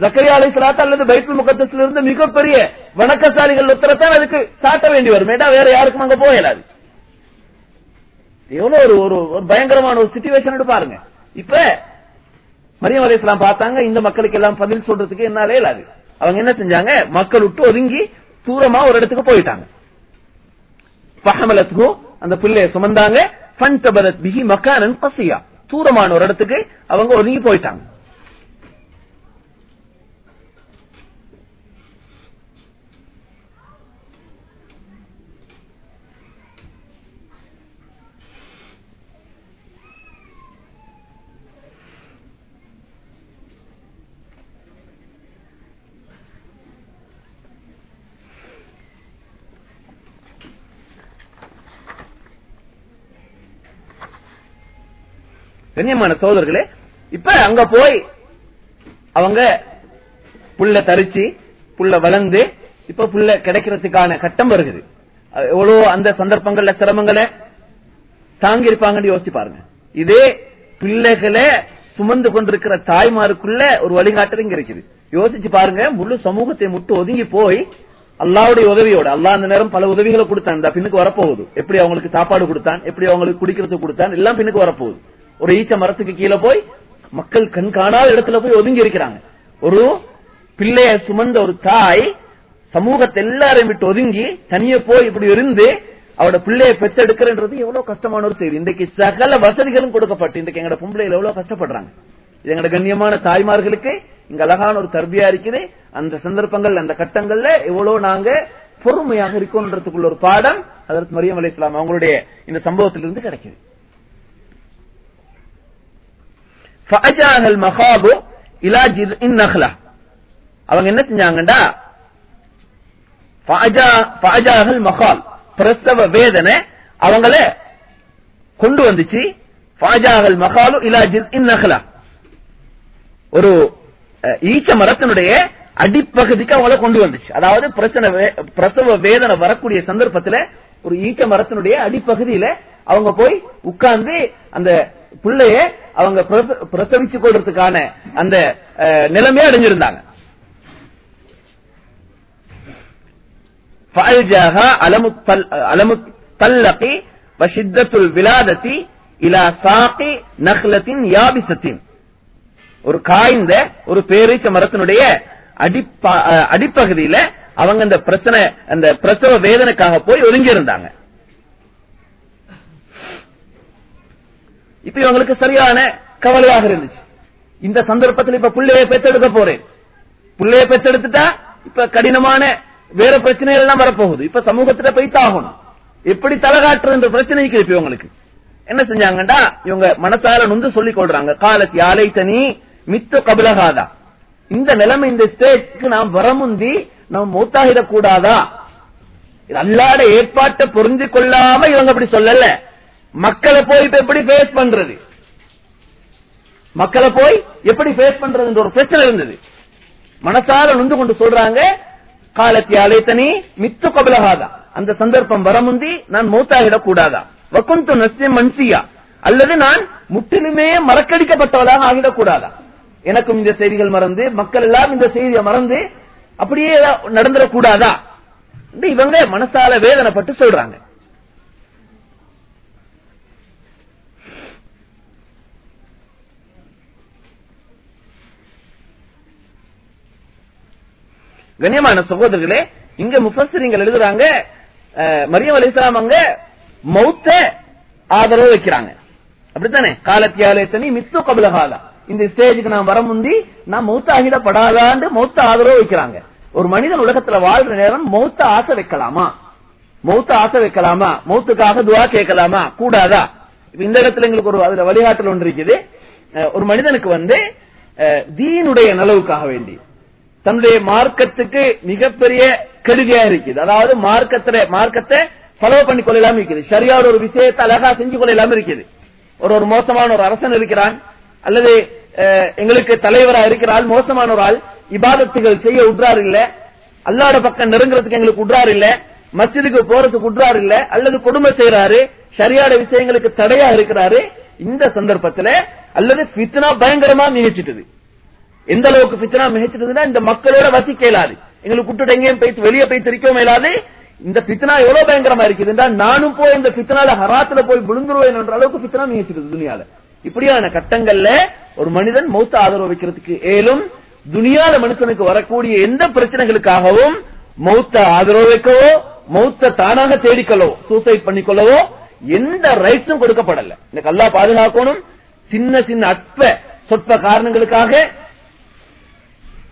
ஜக்கரியா அலை அல்லது பைத்துல் முகத்தஸ்ல இருந்து மிகப்பெரிய வணக்கசாலிகள் உத்தரத்தான் அதுக்கு சாட்ட வேண்டி வரும். ஏன்னா வேற யாருக்கும் அங்க போகலாது எவ்வளவு ஒரு ஒரு பயங்கரமான ஒரு சுச்சுவேஷன் பாருங்க. இப்ப மரியம் அலைஹிஸ்ஸலாம் பார்த்தாங்க இந்த மக்களுக்கு எல்லாம் பதில் சொல்றதுக்கு என்னாலே இல்லாது அவங்க என்ன செஞ்சாங்க? மக்கள் விட்டு ஒதுங்கி தூரமா ஒரு இடத்துக்கு போயிட்டாங்க. ஃபஹமலத்ஹு அந்த பிள்ளைய சுமந்தாங்க. ஃபன்தபரத் பிஹி மக்கானன் பசியா. தூரமான ஒரு இடத்துக்கு அவங்க ஒதுங்கி போயிட்டாங்க. கண்ணியமான சோதர்களே இப்ப அங்க போய் அவங்க புல்ல தரிச்சு புல்ல வளர்ந்து இப்ப புள்ள கிடைக்கிறதுக்கான கட்டம் வருகிறது எவ்வளவு அந்த சந்தர்ப்பங்கள்ல சிரமங்களை தாங்கி இருப்பாங்கன்னு யோசிச்சு பாருங்க. இதே பிள்ளைகளை சுமந்து கொண்டிருக்கிற தாய்மாருக்குள்ள ஒரு வழிகாட்டல் இங்க இருக்குது. யோசிச்சு பாருங்க முழு சமூகத்தை முட்டு ஒதுங்கி போய் அல்லாவுடைய உதவியோட அல்லாஹ் அந்த நேரம் பல உதவிகளை கொடுத்தான். இந்த பின்னுக்கு வரப்போகுது. எப்படி அவங்களுக்கு சாப்பாடு கொடுத்தான் எப்படி அவங்களுக்கு குடிக்கிறதுக்கு கொடுத்தான் எல்லாம் பின்னுக்கு வரப்போகுது. ஒரு ஈச்ச மரத்துக்கு கீழே போய் மக்கள் கண் காணாத இடத்துல போய் ஒதுங்கி இருக்கிறாங்க. ஒரு பிள்ளைய சுமந்த ஒரு தாய் சமூகத்தை எல்லாரையும் விட்டு ஒதுங்கி தனியே போய் இப்படி இருந்து அவட பிள்ளைய பெத்தெடுக்கிறன்றது எவ்வளவு கஷ்டமான ஒரு செய்தி. இன்றைக்கு சகல வசதிகளும் கொடுக்கப்பட்டு இன்றைக்கு எங்கட பொம்பளையில எவ்வளவு கஷ்டப்படுறாங்க. இது எங்கட கண்ணியமான தாய்மார்களுக்கு இங்க அழகான ஒரு தர்பியா இருக்குது. அந்த சந்தர்ப்பங்கள் அந்த கட்டங்கள்ல எவ்வளவு நாங்க பொறுமையாக இருக்கோன்றதுக்குள்ள ஒரு பாடம் அதற்கு மரியம் அலி இஸ்லாம் அவங்களுடைய இந்த சம்பவத்திலிருந்து கிடைக்குது. ஃபஅஜாஹல் மகாபு இலா ஜித்இன் நஹ்லா அவங்க என்ன செஞ்சாங்கடா ஃபஅஜாஹல் மகால் பிரசவ வேதனை அவங்கள கொண்டு வந்துச்சு. ஃபாஜாஹல் மகாலு இலா ஜித்இன் நஹ்லா ஒரு ஈச்ச மரத்தினுடைய அடிப்பகுதிக்கு அவங்கள கொண்டு வந்துச்சு. அதாவது பிரச்சனை பிரசவ வேதனை வரக்கூடிய சந்தர்ப்பத்துல ஒரு ஈச்ச மரத்தினுடைய அடிப்பகுதியில அவங்க போய் உட்கார்ந்து அந்த பிள்ளைய அவங்க பிரசவிச்சு கொடுறதுக்கான அந்த நிலைமையை அடைஞ்சிருந்தாங்க. ஒரு காய்ந்த ஒரு பேரீச்ச மரத்தினுடைய அடிப்பகுதியில அவங்க அந்த பிரச்சனை அந்த பிரசவ வேதனைக்காக போய் ஒதுங்கி இப்ப இவங்களுக்கு சரியான கவலையாக இருந்துச்சு. இந்த சந்தர்ப்பத்தில் இப்ப பிள்ளையை பெத்தெடுக்க போறேன். பிள்ளைய பெத்தெடுத்துட்டா இப்ப கடினமான வேற பிரச்சனைகள் எல்லாம் வரப்போகுது. இப்ப சமூகத்துல பைத்தாகணும் எப்படி தலகாட்டுற பிரச்சனைக்கு இப்ப இவங்களுக்கு. என்ன செஞ்சாங்கடா இவங்க மனசால நொந்து சொல்லிக் கொள்றாங்க. காலத்தி ஆலை தனி மித்து கபிலகாதா இந்த நிலைமை இந்த ஸ்டேஜ்க்கு நாம் வரமுந்தி நாம் மூத்தாகிடக் கூடாதா? இது அல்லாட ஏற்பாட்டை புரிஞ்சு கொள்ளாம இவங்க அப்படி சொல்லல. மக்களை போய் இப்ப எப்படி ஃபேஸ் பண்றது? மக்களை போய் எப்படி ஃபேஸ் பண்றதுன்ற ஒரு பிரச்சனை இருந்தது. மனசால நொந்து கொண்டு சொல்றாங்க காலத்தை அலைத்தனி மித்து கபலகாதா அந்த சந்தர்ப்பம் வரமுந்தி நான் மூத்தாகிடக் கூடாதா வக்குந்து நஸ்யம் மன்சியா. அல்லது நான் முற்றிலுமே மறக்கடிக்கப்பட்டவளாக ஆகிடக் கூடாதா எனக்கும் இந்த செய்திகள் மறந்து மக்கள் எல்லாம் இந்த செய்தியை மறந்து அப்படியே நடந்துடக் கூடாதா இவங்க மனசால வேதனைப்பட்டு சொல்றாங்க. கண்ணியமான சகோதரர்களே இங்க முஃபஸ்ஸிரிங்கள் எழுதுறாங்க அஹ், மரியம் அலிஸ்லாம் அங்க மௌத்த ஆதரவு வைக்கிறாங்க. அப்படித்தானே? காலத்தியாலே தனி மித்து கபலகாலா இந்த ஸ்டேஜுக்கு நான் வர முந்தி நான் மௌத்த ஆகிடப்படாதான்னு மௌத்த ஆதரவு வைக்கிறாங்க. ஒரு மனிதன் உலகத்துல வாழ்ற நேரம் மௌத்த ஆசை வைக்கலாமா? மௌத்த ஆசை வைக்கலாமா? மௌத்துக்காக துவா கேட்கலாமா? கூடாதா? இந்த இடத்துல எங்களுக்கு ஒரு அதுல வழிகாட்டல் ஒன்று இருக்குது. அஹ், ஒரு மனிதனுக்கு வந்து அஹ், தீனுடைய நலவுக்காக வேண்டி. தன்னுடைய மார்க்கத்துக்கு மிகப்பெரிய கெடுதியா இருக்குது. அதாவது மார்க்கத்துல மார்க்கத்தை ஃபாலோ பண்ணி கொள்ளலாம் இருக்குது. சரியான ஒரு விஷயத்தை அழகா செஞ்சு கொள்ளலாம் இருக்குது. ஒரு ஒரு மோசமான ஒரு அரசன் இருக்கிறான். அல்லது எங்களுக்கு தலைவரா இருக்கிறாள். மோசமான ஒரு ஆள். இபாதத்துகள் செய்ய உட்றார் இல்ல. அல்லாட பக்கம் நெருங்குறதுக்கு எங்களுக்கு உட்றார் இல்ல. மசிதுக்கு போறதுக்கு உட்றார் இல்ல. அல்லது கொடுமை செய்யறாரு சரியான விஷயங்களுக்கு தடையா இருக்கிறாரு. இந்த சந்தர்ப்பத்துல அல்லது பித்னா பயங்கரமா நிகழ்ச்சிட்டது எந்த அளவுக்கு பிச்சனா மிகச்சிருந்ததுன்னா இந்த மக்களோட வசிக்க இயலாது. எங்களுக்கு விட்டுட்டு எங்கேயும் போயிட்டு வெளியே போய் திரிக்கவும் இயலாது. இந்த பித்தனா எவ்வளவு பயங்கரமா இருக்குதுன்னா நானும் போய் இந்த பித்தனால ஹராத்துல போய் விழுந்துருவேன் என்ற அளவுக்கு பித்தனா மிகச்சிட்டது துணியால இப்படியான கட்டங்கள்ல ஒரு மனிதன் மௌத்த ஆதரவு வைக்கிறதுக்கு ஏலும் துணியால மனுஷனுக்கு வரக்கூடிய எந்த பிரச்சனைகளுக்காகவும் மௌத்த ஆதரவு வைக்கவோ மௌத்த தானாக தேடிக்கொள்ளவோ சூசைட் பண்ணிக்கொள்ளவோ எந்த ரைட்ஸும் கொடுக்கப்படல. இந்த அல்லா பாதுகாக்கணும். சின்ன சின்ன அற்ப சொற்ப காரணங்களுக்காக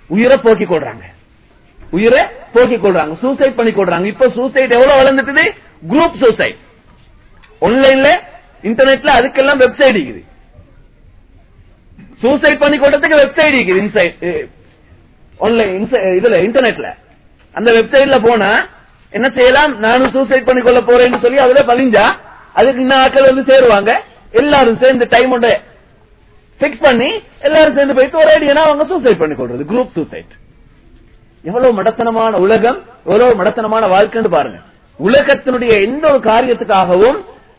உயிரை போக்கிக் கொள்றாங்க. உயிரை போக்கிக் கொள்றாங்க. சூசைட் பண்ணி கொள்றாங்க. இப்ப சூசைட் எவ்வளவு வளர்ந்துட்டு குரூப் சூசைட் ஆன்லைன்ல இன்டர்நெட்ல அதுக்கெல்லாம் வெப்சைட் இருக்குது. சூசைட் பண்ணி கொள்றதுக்கு வெப்சைட் இருக்குது. இன்சைட் ஆன்லைன் eh, eh, இதுல இன்டர்நெட்ல அந்த வெப்சைட்ல போனா என்ன செய்யலாம்? நானும் சூசைட் பண்ணி கொள்ள போறேன்னு சொல்லி அதுல பதிஞ்சா அதுக்கு இன்னும் ஆட்கள் வந்து சேருவாங்க. எல்லாரும் சேர்ந்து டைம் பிக்ஸ் பண்ணி எல்லாரும் சேர்ந்து போயிட்டு ஒரு ஐடியா அவங்க சூசைட் பண்ணி கொள்றது. குரூப் சூசைட் எவ்வளவு மடத்தனமான உலகம் எவ்வளவு மடத்தனமான வாழ்க்கைன்னு பாருங்க. உலகத்தினுடைய எந்த ஒரு காரியத்துக்காகவும்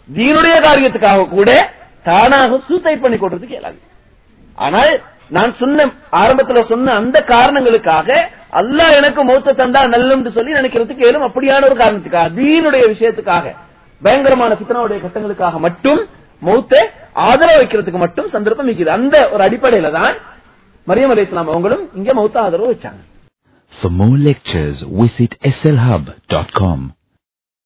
தீனுடைய காரியத்துக்காக கூட தானாக சூசைட் பண்ணி கொள்றதுக்கு இயலாது ஆனால் நான் சொன்ன ஆரம்பத்துல சொன்ன அந்த காரணங்களுக்காக அல்லாஹ் எனக்கு மௌத்த தந்தா நல்லும்னு சொல்லி நினைக்கிறதுக்கு ஏலும் அப்படியான ஒரு காரணத்துக்காக தீனுடைய விஷயத்துக்காக பயங்கரமான சித்தனாவுடைய கட்டங்களுக்காக மட்டும் மௌத்த ஆதரவு வைக்கிறதுக்கு மட்டும் சந்தர்ப்பம் இருக்குது அந்த ஒரு அடிப்படையில தான் மரியம் அலி இஸ்லாம் அவங்களும் இங்க மௌத்த ஆதரவு வச்சாங்க
For more lectures, visit slhub.com.